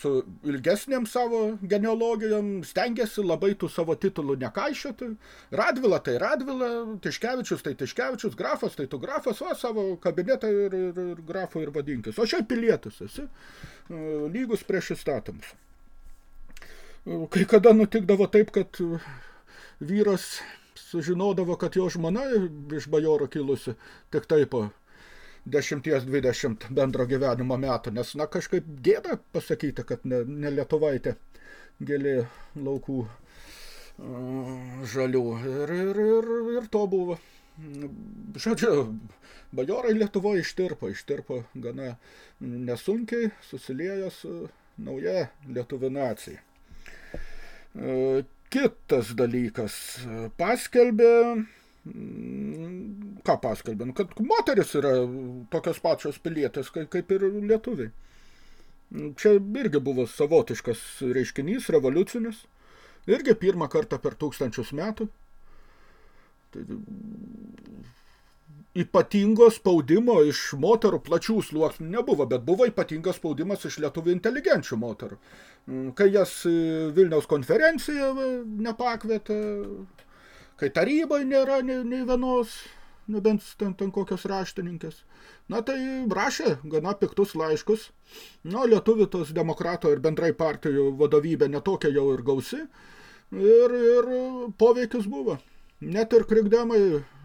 su ilgesniam savo genealogijom stengiasi labai tų savo titulų titulų nekaišioti. Radvila tai Radvila, Tiškevičius tai Tiškevičius, grafas tai tu grafas, o savo kabinetą ir, ir, ir grafo ir vadinkis. O šiaip pilietis esi, e, lygus prieš įstatymus. E, kai kada nutikdavo taip, kad vyras sužinodavo, kad jo žmona iš bajoro kilusi, tik taip po 10-20 bendro gyvenimo metų, nes, na, kažkaip gėda pasakyti, kad ne, ne lietuvaitė gėlė laukų žalių. Ir, ir, ir, ir to buvo. Žodžiu, bajorai Lietuvoje ištirpo, ištirpo gana nesunkiai, susiliejo su nauja lietuvinacija. Kitas dalykas, paskelbė, ką paskelbė, nu, kad moteris yra tokios pačios pilietės kaip ir lietuviai. Čia irgi buvo savotiškas reiškinys, revoliucinis. Irgi pirmą kartą per tūkstančius metų. Tai ypatingo spaudimo iš moterų plačių sluoksnių nebuvo, bet buvo ypatingas spaudimas iš lietuvių inteligenčių moterų. Mm, kai jas Vilniaus konferencija nepakvietė, kai tarybai nėra nei, nei vienos nebent ten, ten kokios raštininkės. Na tai rašė gana piktus laiškus. Na, lietuvių tos demokrato ir bendrai partijų vadovybė netokia jau ir gausi. Ir, ir poveikis buvo. Net ir krikdemai,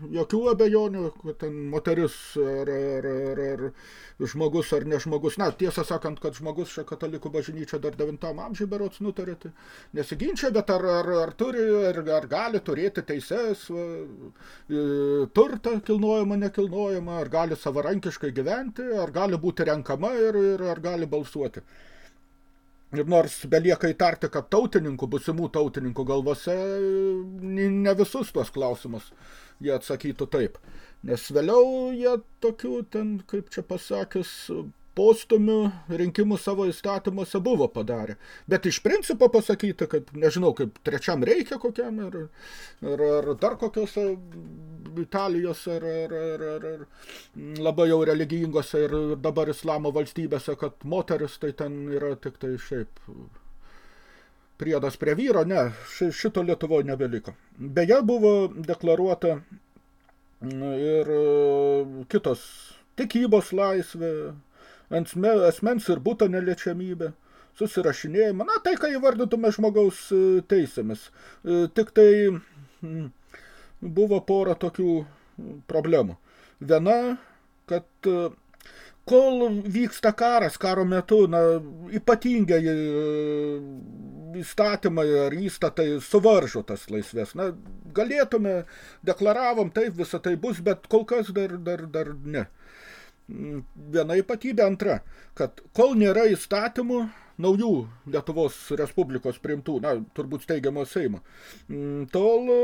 jokių abejonių, ten moteris ar, ar, ar, ar žmogus ar ne žmogus. Na, tiesą sakant, kad žmogus šią katalikų bažnyčią dar 9 amžiui berots nutarėti. Nesiginčia, bet ar, ar, ar turi, ar, ar gali turėti teises, va, turtą kilnojama, nekilnojama, ar gali savarankiškai gyventi, ar gali būti renkama ir, ir ar gali balsuoti. Ir nors belieka įtarti, kad tautininkų, busimų tautininkų galvose ne visus tuos klausimus jie atsakytų taip. Nes vėliau jie tokių ten, kaip čia pasakius, postumių rinkimų savo įstatymuose buvo padarę. Bet iš principo pasakyti, kad nežinau, kaip trečiam reikia kokiam, ar, ar, ar dar kokiose Italijos, ar, ar, ar, ar, ar labai jau religingose ir dabar islamo valstybėse, kad moteris tai ten yra tik tai šiaip priedas prie vyro, ne, šito Lietuvoje nebeliko. Beje, buvo deklaruota ir kitos tikybos laisvė, asmens ir būto neliečiamybė, susirašinėjimą, na, tai, ką įvardytume žmogaus e, teisėmis. E, tik tai buvo pora tokių problemų. Viena, kad e, kol vyksta karas, karo metu, na, ypatingai įstatymai ar įstatai suvaržo tas laisvės. Na, galėtume, deklaravom, taip, visą tai bus, bet kol kas dar, dar, dar ne viena ypatybė antra, kad kol nėra įstatymų, naujų Lietuvos Respublikos priimtų, na, turbūt steigiamo Seimo, tol e,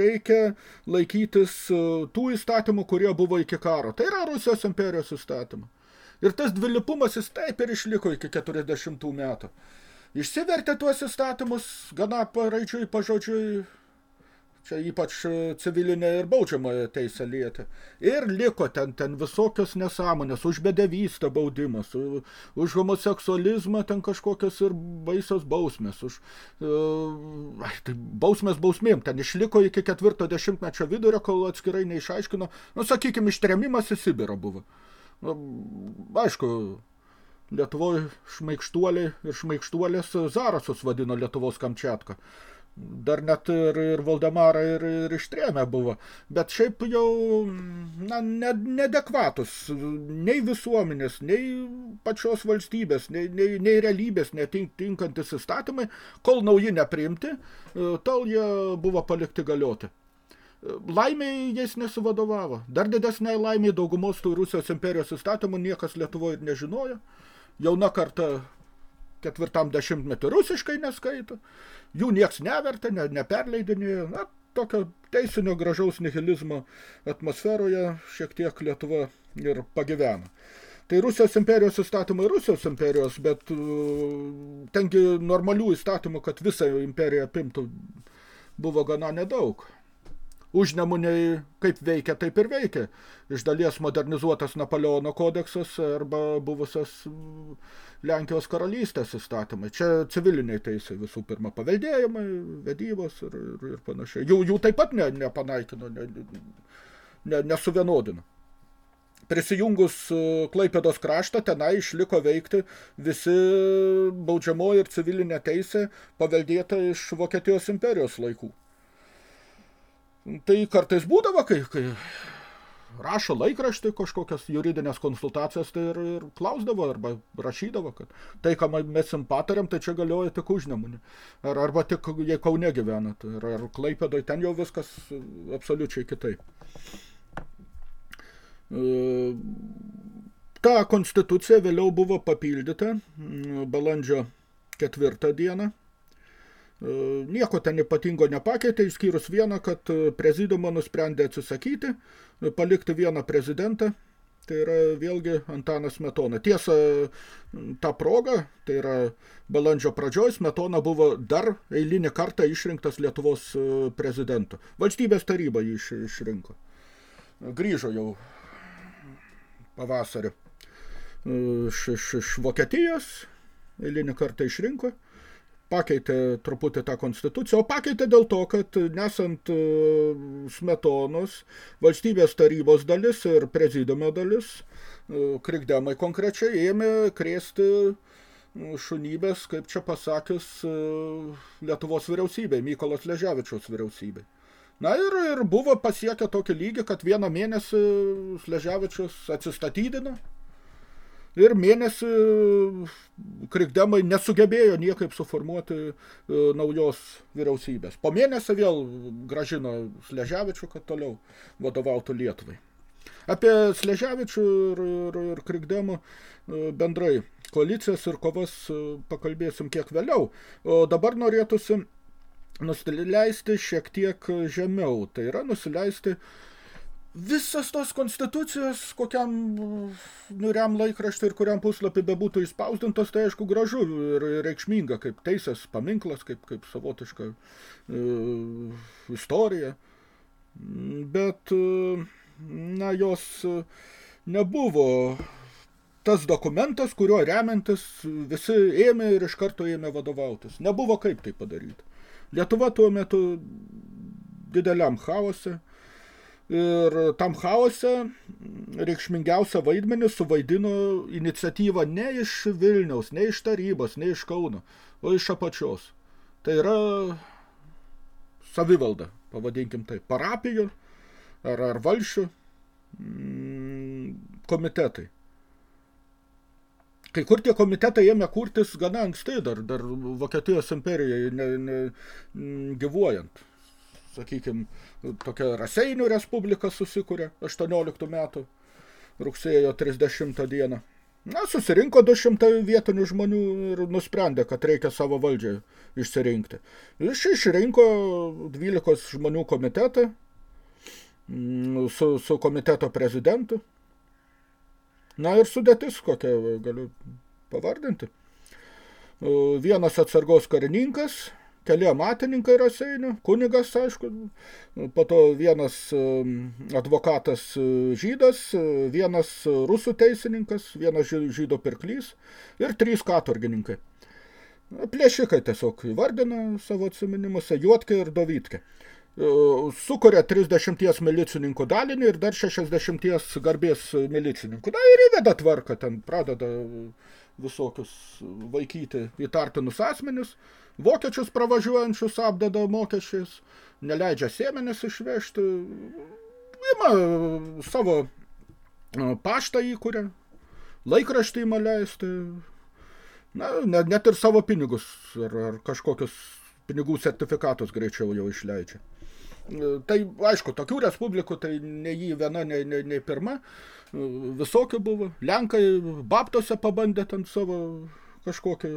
reikia laikytis e, tų įstatymų, kurie buvo iki karo. Tai yra Rusijos imperijos įstatymų. Ir tas dvilipumas jis taip ir išliko iki 40 metų. Išsivertė tuos įstatymus gana paraidžiui, pažodžiui, Čia ypač e, civilinė ir baudžiamoje teisė lietė. Ir liko ten, ten visokios nesąmonės, už bedevystę baudimas, už homoseksualizmą ten kažkokios ir baisios bausmės, už uh, tai bausmės bausmėm, ten išliko iki ketvirto dešimtmečio vidurio, kol atskirai neišaiškino, nu, sakykime, ištremimas į Sibirą buvo. Nu, aišku, Lietuvoje šmaikštuoliai ir šmaikštuolės Zarasus vadino Lietuvos Kamčiatką dar net ir, ir Valdemarą ir, ir ištrėmę buvo. Bet šiaip jau na, ne, nedekvatus nei visuomenės, nei pačios valstybės, nei, nei, nei realybės netinkantis įstatymai, kol nauji nepriimti, tol jie buvo palikti galioti. Laimiai jais nesivadovavo. Dar didesniai laimiai daugumos tų Rusijos imperijos įstatymų niekas Lietuvoje ir nežinojo. Jauna karta ketvirtam dešimtmetį rusiškai neskaito, jų nieks nevertė, ne, neperleidinėjo, na, tokio teisinio gražaus nihilizmo atmosferoje šiek tiek Lietuva ir pagyveno. Tai Rusijos imperijos įstatymai Rusijos imperijos, bet tengi normalių įstatymų, kad visą imperiją apimtų, buvo gana nedaug. Užnemuniai kaip veikia, taip ir veikia. Iš dalies modernizuotas Napoleono kodeksas arba buvusios Lenkijos karalystės įstatymai. Čia civiliniai teisai visų pirma paveldėjimai, vedybos ir, ir, ir panašiai. Jų, jų taip pat ne, nepanaikino, ne, ne, nesuvienodino. Prisijungus e, Klaipėdos kraštą, tenai išliko veikti visi baudžiamoji ir civilinė teisė paveldėta iš Vokietijos imperijos laikų. Tai kartais būdavo, kai, kai rašo laikraštį kažkokias juridinės konsultacijas, tai ir, ir klausdavo arba rašydavo, kad tai, ką mes jums patariam, tai čia galioja tik užnemunį. Ar, arba tik jei Kaune gyvenat, ar, ar Klaipėdoj, ten jau viskas absoliučiai kitaip. E, ta konstitucija vėliau buvo papildyta balandžio ketvirtą dieną nieko ten ypatingo nepakeitė, išskyrus vieną, kad e, prezidiumo nusprendė atsisakyti, e, palikti vieną prezidentą, tai yra vėlgi Antanas Smetona. Tiesa, tą progą, tai yra balandžio pradžioj, Smetona buvo dar eilinį kartą išrinktas Lietuvos prezidentu. Valstybės taryba jį iš, išrinko. Grįžo jau pavasarį iš, iš, iš Vokietijos, eilinį kartą išrinko pakeitė truputį tą konstituciją, o pakeitė dėl to, kad nesant e, smetonos valstybės tarybos dalis ir prezidiumo dalis, e, krikdemai konkrečiai ėmė krėsti šunybės, kaip čia pasakius, Lietuvos vyriausybė, Mykolas Leževičiaus vyriausybė. Na ir, ir buvo pasiekę tokį lygį, kad vieną mėnesį Sleževičius atsistatydino ir mėnesį krikdemai nesugebėjo niekaip suformuoti e, naujos vyriausybės. Po mėnesio vėl gražino Sleževičių, kad toliau vadovautų Lietuvai. Apie Sleževičių ir, ir, ir krikdemų e, bendrai koalicijas ir kovas e, pakalbėsim kiek vėliau. O dabar norėtųsi nusileisti šiek tiek žemiau. Tai yra nusileisti visas tos konstitucijos, kokiam nuriam laikraštį ir kuriam puslapį bebūtų įspausdintos, tai aišku gražu ir reikšminga, kaip teisės paminklas, kaip, kaip savotiška e, istorija. Bet, e, na, jos nebuvo tas dokumentas, kuriuo remiantis visi ėmė ir iš karto ėmė vadovautis. Nebuvo kaip tai padaryti. Lietuva tuo metu dideliam chaose ir tam chaose reikšmingiausią vaidmenį suvaidino iniciatyva ne iš Vilniaus, ne iš tarybos, ne iš Kauno, o iš apačios. Tai yra savivalda, pavadinkim tai, parapijų ar, ar valšių mm, komitetai. Kai kur tie komitetai ėmė kurtis gana anksti, dar, dar Vokietijos imperijai ne, ne, gyvuojant. Sakykime, tokia Raseinių respublika susikūrė 18 metų rugsėjo 30 dieną. Na, susirinko 200 vietinių žmonių ir nusprendė, kad reikia savo valdžią išsirinkti. Iš išrinko 12 žmonių komitetą mm, su, su komiteto prezidentu. Na ir sudėtis kokia galiu pavardinti. Vienas atsargos karininkas, keli amatininkai raseinių, kunigas, aišku, po to vienas advokatas uh, žydas, uh, vienas rusų teisininkas, vienas žydo pirklys ir trys katurgininkai. Plėšikai tiesiog įvardina savo atsiminimuose Juotkę ir Dovytkę. E, sukuria 30 milicininkų dalinį ir dar 60 garbės milicininkų. Na ir įveda tvarką, ten pradeda visokius vaikyti įtartinus asmenis, vokiečius pravažiuojančius apdeda mokesčiais, neleidžia sėmenis išvežti, ima savo e, paštą įkuria, laikraštį ima leisti, na, net ir savo pinigus ar, ar kažkokius pinigų sertifikatus greičiau jau išleidžia. Tai, aišku, tokių respublikų, tai ne jį viena, ne, ne, ne pirma, visokių buvo. Lenkai Baptose pabandė ten savo kažkokį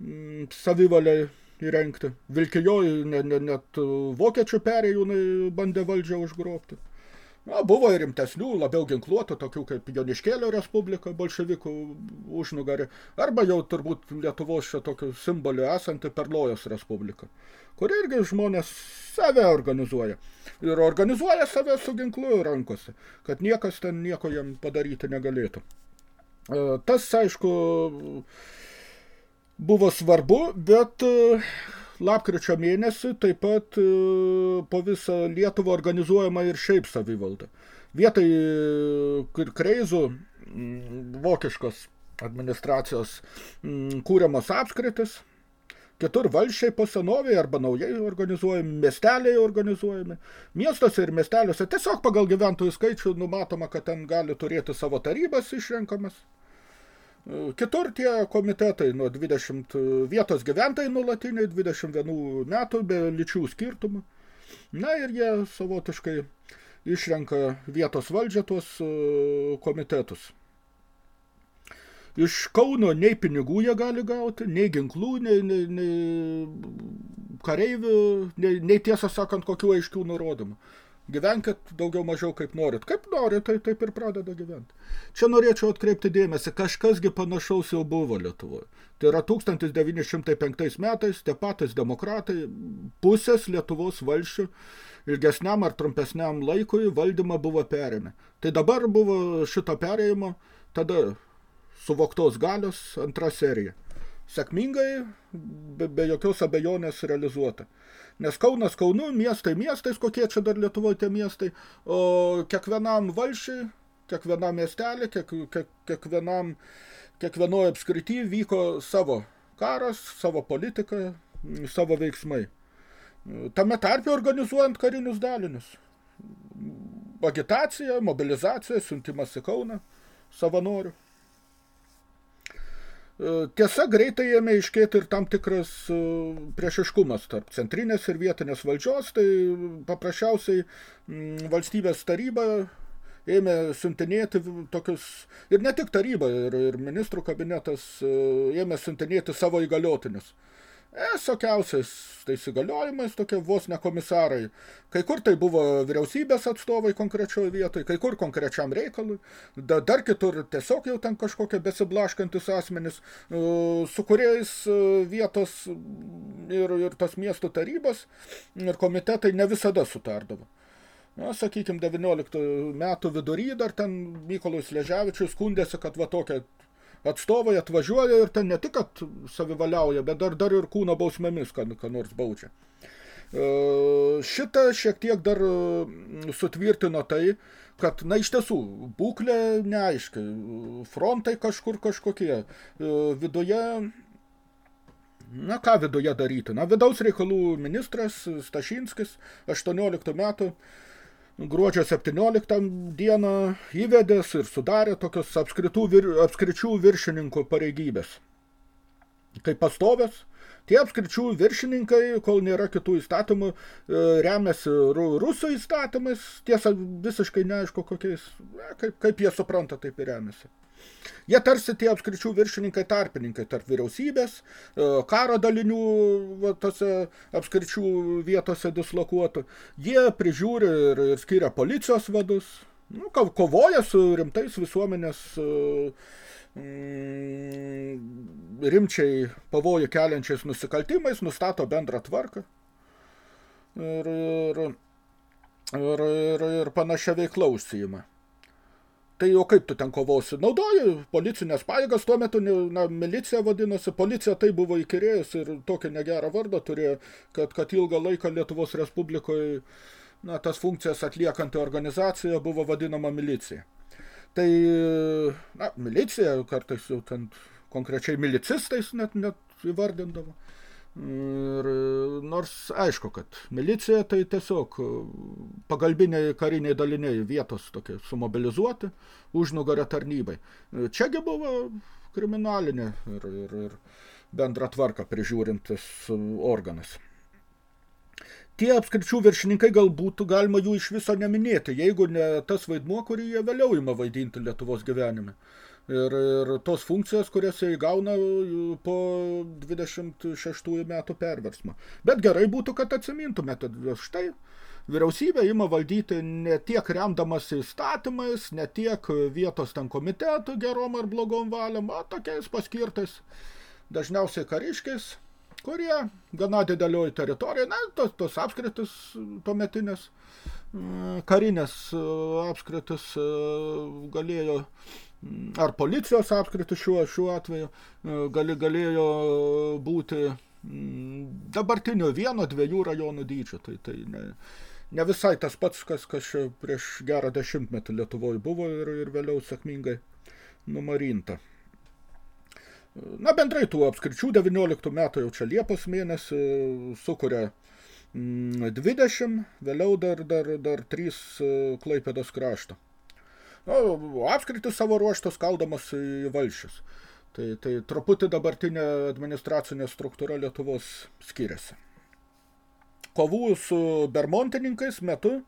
mm, savivalę įrengti. Vilkijoj ne, ne, net vokiečių perėjūnai bandė valdžią užgrobti. Na, buvo ir rimtesnių, labiau ginkluotų, tokių kaip Joniškėlio Respublika, bolševikų užnugarį, arba jau turbūt Lietuvos čia tokių simbolių esanti Perlojos Respublika, kur irgi žmonės save organizuoja. Ir organizuoja save su ginklu rankose, kad niekas ten nieko jam padaryti negalėtų. E, tas, aišku, buvo svarbu, bet lapkričio mėnesį taip pat e, po visą Lietuvą organizuojama ir šiaip savivalda. Vietai e, kreizų vokiškos administracijos kūriamos apskritis, kitur valšiai po senovėje arba naujai organizuojami, miesteliai organizuojami. Miestuose ir miesteliuose tiesiog pagal gyventojų skaičių numatoma, kad ten gali turėti savo tarybas išrenkamas. Kitur tie komitetai nuo 20 vietos gyventojai nulatiniai, 21 metų be lyčių skirtumų. Na ir jie savotiškai išrenka vietos valdžią tuos e, komitetus. Iš Kauno nei pinigų jie gali gauti, nei ginklų, nei, nei, nei kareivių, nei, nei tiesą sakant kokių aiškių nurodymų gyvenkit daugiau mažiau kaip norit. Kaip norit, tai taip ir pradeda gyventi. Čia norėčiau atkreipti dėmesį, kažkasgi panašaus jau buvo Lietuvoje. Tai yra 1905 metais tie patys demokratai pusės Lietuvos valšių ilgesniam ar trumpesniam laikui valdymą buvo perėmę. Tai dabar buvo šito perėjimo tada suvoktos galios antra serija. sėkmingai, be, be jokios abejonės realizuota. Nes Kaunas Kaunu, miestai miestais, kokie čia dar Lietuvoje tie miestai, o kiekvienam valšiai, kiekvienam miestelį, kiek, kiek, kiekvienam, kiekvienoje apskrity vyko savo karas, savo politika, savo veiksmai. Tame tarpe organizuojant karinius dalinius. Agitacija, mobilizacija, siuntimas į Kauną, savanorių. E, tiesa, greitai ėmė iškėti ir tam tikras e, priešiškumas tarp centrinės ir vietinės valdžios, tai paprasčiausiai valstybės taryba ėmė siuntinėti tokius, ir ne tik taryba, ir, ir ministrų kabinetas e, ėmė siuntinėti savo įgaliotinius Esokiausiais tais įgaliojimais tokie vos ne komisarai. Kai kur tai buvo vyriausybės atstovai konkrečioje vietoje, kai kur konkrečiam reikalui, da, dar kitur tiesiog jau ten kažkokie besiblaškantis asmenys, e, su kuriais e, vietos ir, ir tos miestų tarybos ir komitetai ne visada sutardavo. Na, sakykime, 19 metų vidury dar ten Mykolus Leževičius skundėsi, kad va tokia atstovai atvažiuoja ir ten ne tik, kad savivaliauja, bet dar, dar ir kūno bausmėmis, kad, kad nors baudžia. E, šitą šiek tiek dar mm, sutvirtino tai, kad, na, iš tiesų, būklė neaiški, frontai kažkur kažkokie, e, viduje, na, ką viduje daryti, na, vidaus reikalų ministras Stašinskis 18 metų gruodžio 17 dieną įvedęs ir sudarė apskritų vir, apskričių viršininkų pareigybės. Kaip pastovės, tie apskričių viršininkai, kol nėra kitų įstatymų, e, remiasi rusų įstatymais, tiesa visiškai neaišku kokiais, kaip, kaip jie supranta, taip ir remiasi. Jie tarsi tie apskričių viršininkai tarpininkai tarp vyriausybės, e, karo dalinių va, tose apskričių vietose dislokuotų. Jie prižiūri ir, ir skiria policijos vadus, nu, kovoja su rimtais visuomenės e, mm, rimčiai pavojų keliančiais nusikaltimais, nustato bendrą tvarką. Ir, ir, ir, ir, ir panašia veikla užsiima. Tai o kaip tu ten kovosi? Naudoji policinės pajėgas, tuo metu na, milicija vadinosi, policija tai buvo įkirėjus ir tokį negerą vardą turėjo, kad, kad ilgą laiką Lietuvos Respublikoje na, tas funkcijas atliekanti organizacija buvo vadinama milicija. Tai, na, milicija kartais jau ten konkrečiai milicistais net, net įvardindavo. Ir nors aišku, kad milicija tai tiesiog pagalbiniai kariniai daliniai vietos tokie sumobilizuoti užnugarę tarnybai. Čiagi buvo kriminalinė ir, ir, ir bendrą tvarką prižiūrintis organas. Tie apskričių viršininkai galbūt galima jų iš viso neminėti, jeigu ne tas vaidmuo, kurį jie vėliau ima vaidinti Lietuvos gyvenime ir, ir tos funkcijos, kurias jie įgauna po 26 metų perversmo. Bet gerai būtų, kad atsimintumėte, štai vyriausybė ima valdyti ne tiek remdamas įstatymais, ne tiek vietos ten komitetų gerom ar blogom valiom, o tokiais paskirtais dažniausiai kariškiais, kurie gana didelioji teritorija, na, tos, tos apskritis tuometinės, karinės apskritis galėjo ar policijos apskritai šiuo, šiuo atveju e, gali, galėjo būti dabartinio vieno, dviejų rajonų dydžio. Tai, tai ne, ne visai tas pats, kas, kas prieš gerą dešimtmetį Lietuvoje buvo ir, ir vėliau sėkmingai numarinta. Na, bendrai tų apskričių 19 metų jau čia Liepos mėnesį sukuria 20, vėliau dar, dar, dar 3 e, Klaipėdos krašto. Nu, apskritis savo ruoštų skaldamas į valšius. Tai, tai truputį dabartinė administracinė struktūra Lietuvos skiriasi. Kovų su bermontininkais metu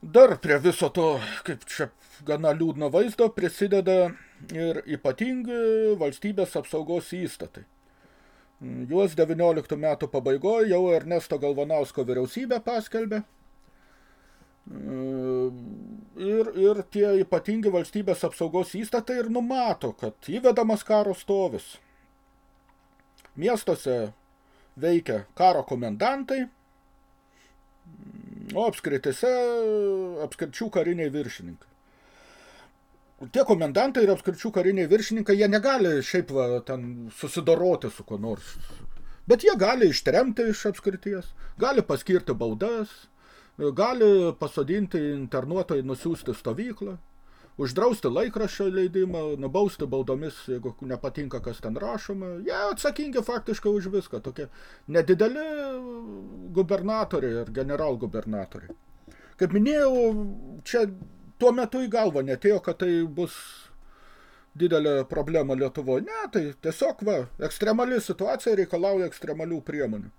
dar prie viso to, kaip čia gana liūdno vaizdo, prisideda ir ypatingi valstybės apsaugos įstatai. Juos 19 metų pabaigoje jau Ernesto Galvanausko vyriausybė paskelbė ir, ir tie ypatingi valstybės apsaugos įstatai ir numato, kad įvedamas karo stovis. Miestuose veikia karo komendantai, o apskritise apskričių kariniai viršininkai. tie komendantai ir apskričių kariniai viršininkai, jie negali šiaip va, ten susidoroti su kuo nors. Bet jie gali ištremti iš apskrities, gali paskirti baudas, gali pasodinti internuotojai nusiųsti stovyklą, uždrausti laikraščio leidimą, nubausti baudomis, jeigu nepatinka, kas ten rašoma. Jie atsakingi faktiškai už viską, tokie nedideli gubernatoriai ir generalgubernatoriai. Kaip minėjau, čia tuo metu į galvą netėjo, kad tai bus didelė problema Lietuvoje. Ne, tai tiesiog va, ekstremali situacija reikalauja ekstremalių priemonių.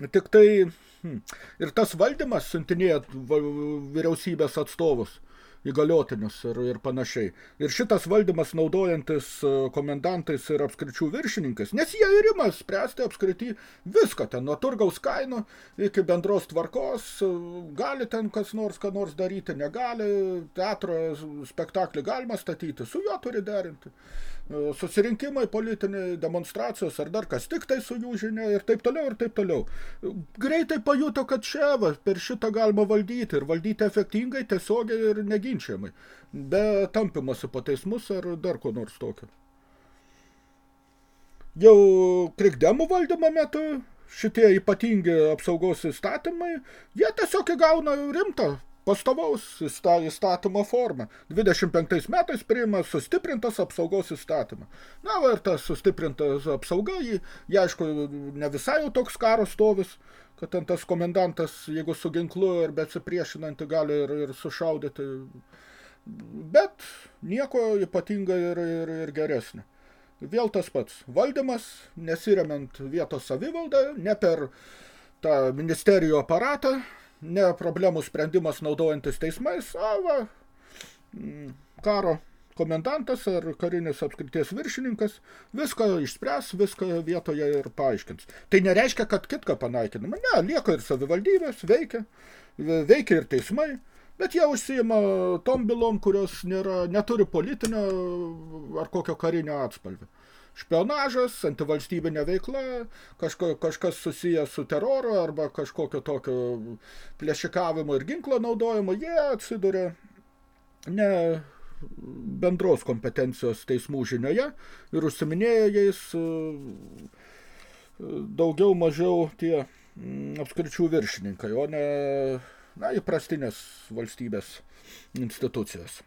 Tik tai hmm, ir tas valdymas siuntinėja vyriausybės atstovus – įgaliotinius ir, ir panašiai. Ir šitas valdymas naudojantis e, komendantais ir apskričių viršininkais, nes jie ir ima spręsti apskritį viską, ten nuo turgaus kainų iki bendros tvarkos, e, gali ten kas nors, ką nors daryti, negali, teatro spektaklį galima statyti, su juo turi derinti. E, susirinkimai politiniai, demonstracijos ar dar kas tik tai su jų žinia ir taip toliau ir taip toliau. Greitai pajuto, kad čia va, per šitą galima valdyti ir valdyti efektingai, tiesiogiai ir neginčiamai, be tampimosi po teismus ar dar ko nors tokio. Jau krikdemų valdymo metu šitie ypatingi apsaugos įstatymai, jie tiesiog įgauna rimtą pastovaus įstatymo formą. 25 metais priima sustiprintas apsaugos įstatymą. Na, va, ir tas sustiprintas apsauga, jį, jie, aišku, ne visai jau toks karo stovis, kad ten tas komendantas, jeigu su ginklu ir besipriešinantį gali ir, ir sušaudyti, bet nieko ypatinga ir, ir, ir geresnė. Vėl tas pats valdymas, nesiremiant vietos savivaldą, ne per tą ministerijų aparatą, ne problemų sprendimas naudojantis teismais, o va, mm, karo komendantas ar karinis apskrities viršininkas viską išspręs, viską vietoje ir paaiškins. Tai nereiškia, kad kitką panaikinama. Ne, lieka ir savivaldybės, veikia, veikia ir teismai, bet jie užsijima tom bylom, kurios nėra, neturi politinio ar kokio karinio atspalvio špionažas, antivalstybinė veikla, kažko, kažkas susijęs su teroru arba kažkokio tokio plėšikavimo ir ginklo naudojimo, jie atsiduria ne bendros kompetencijos teismų žinioje ir užsiminėja jais e, daugiau mažiau tie mm, apskričių viršininkai, o ne na, įprastinės valstybės institucijos.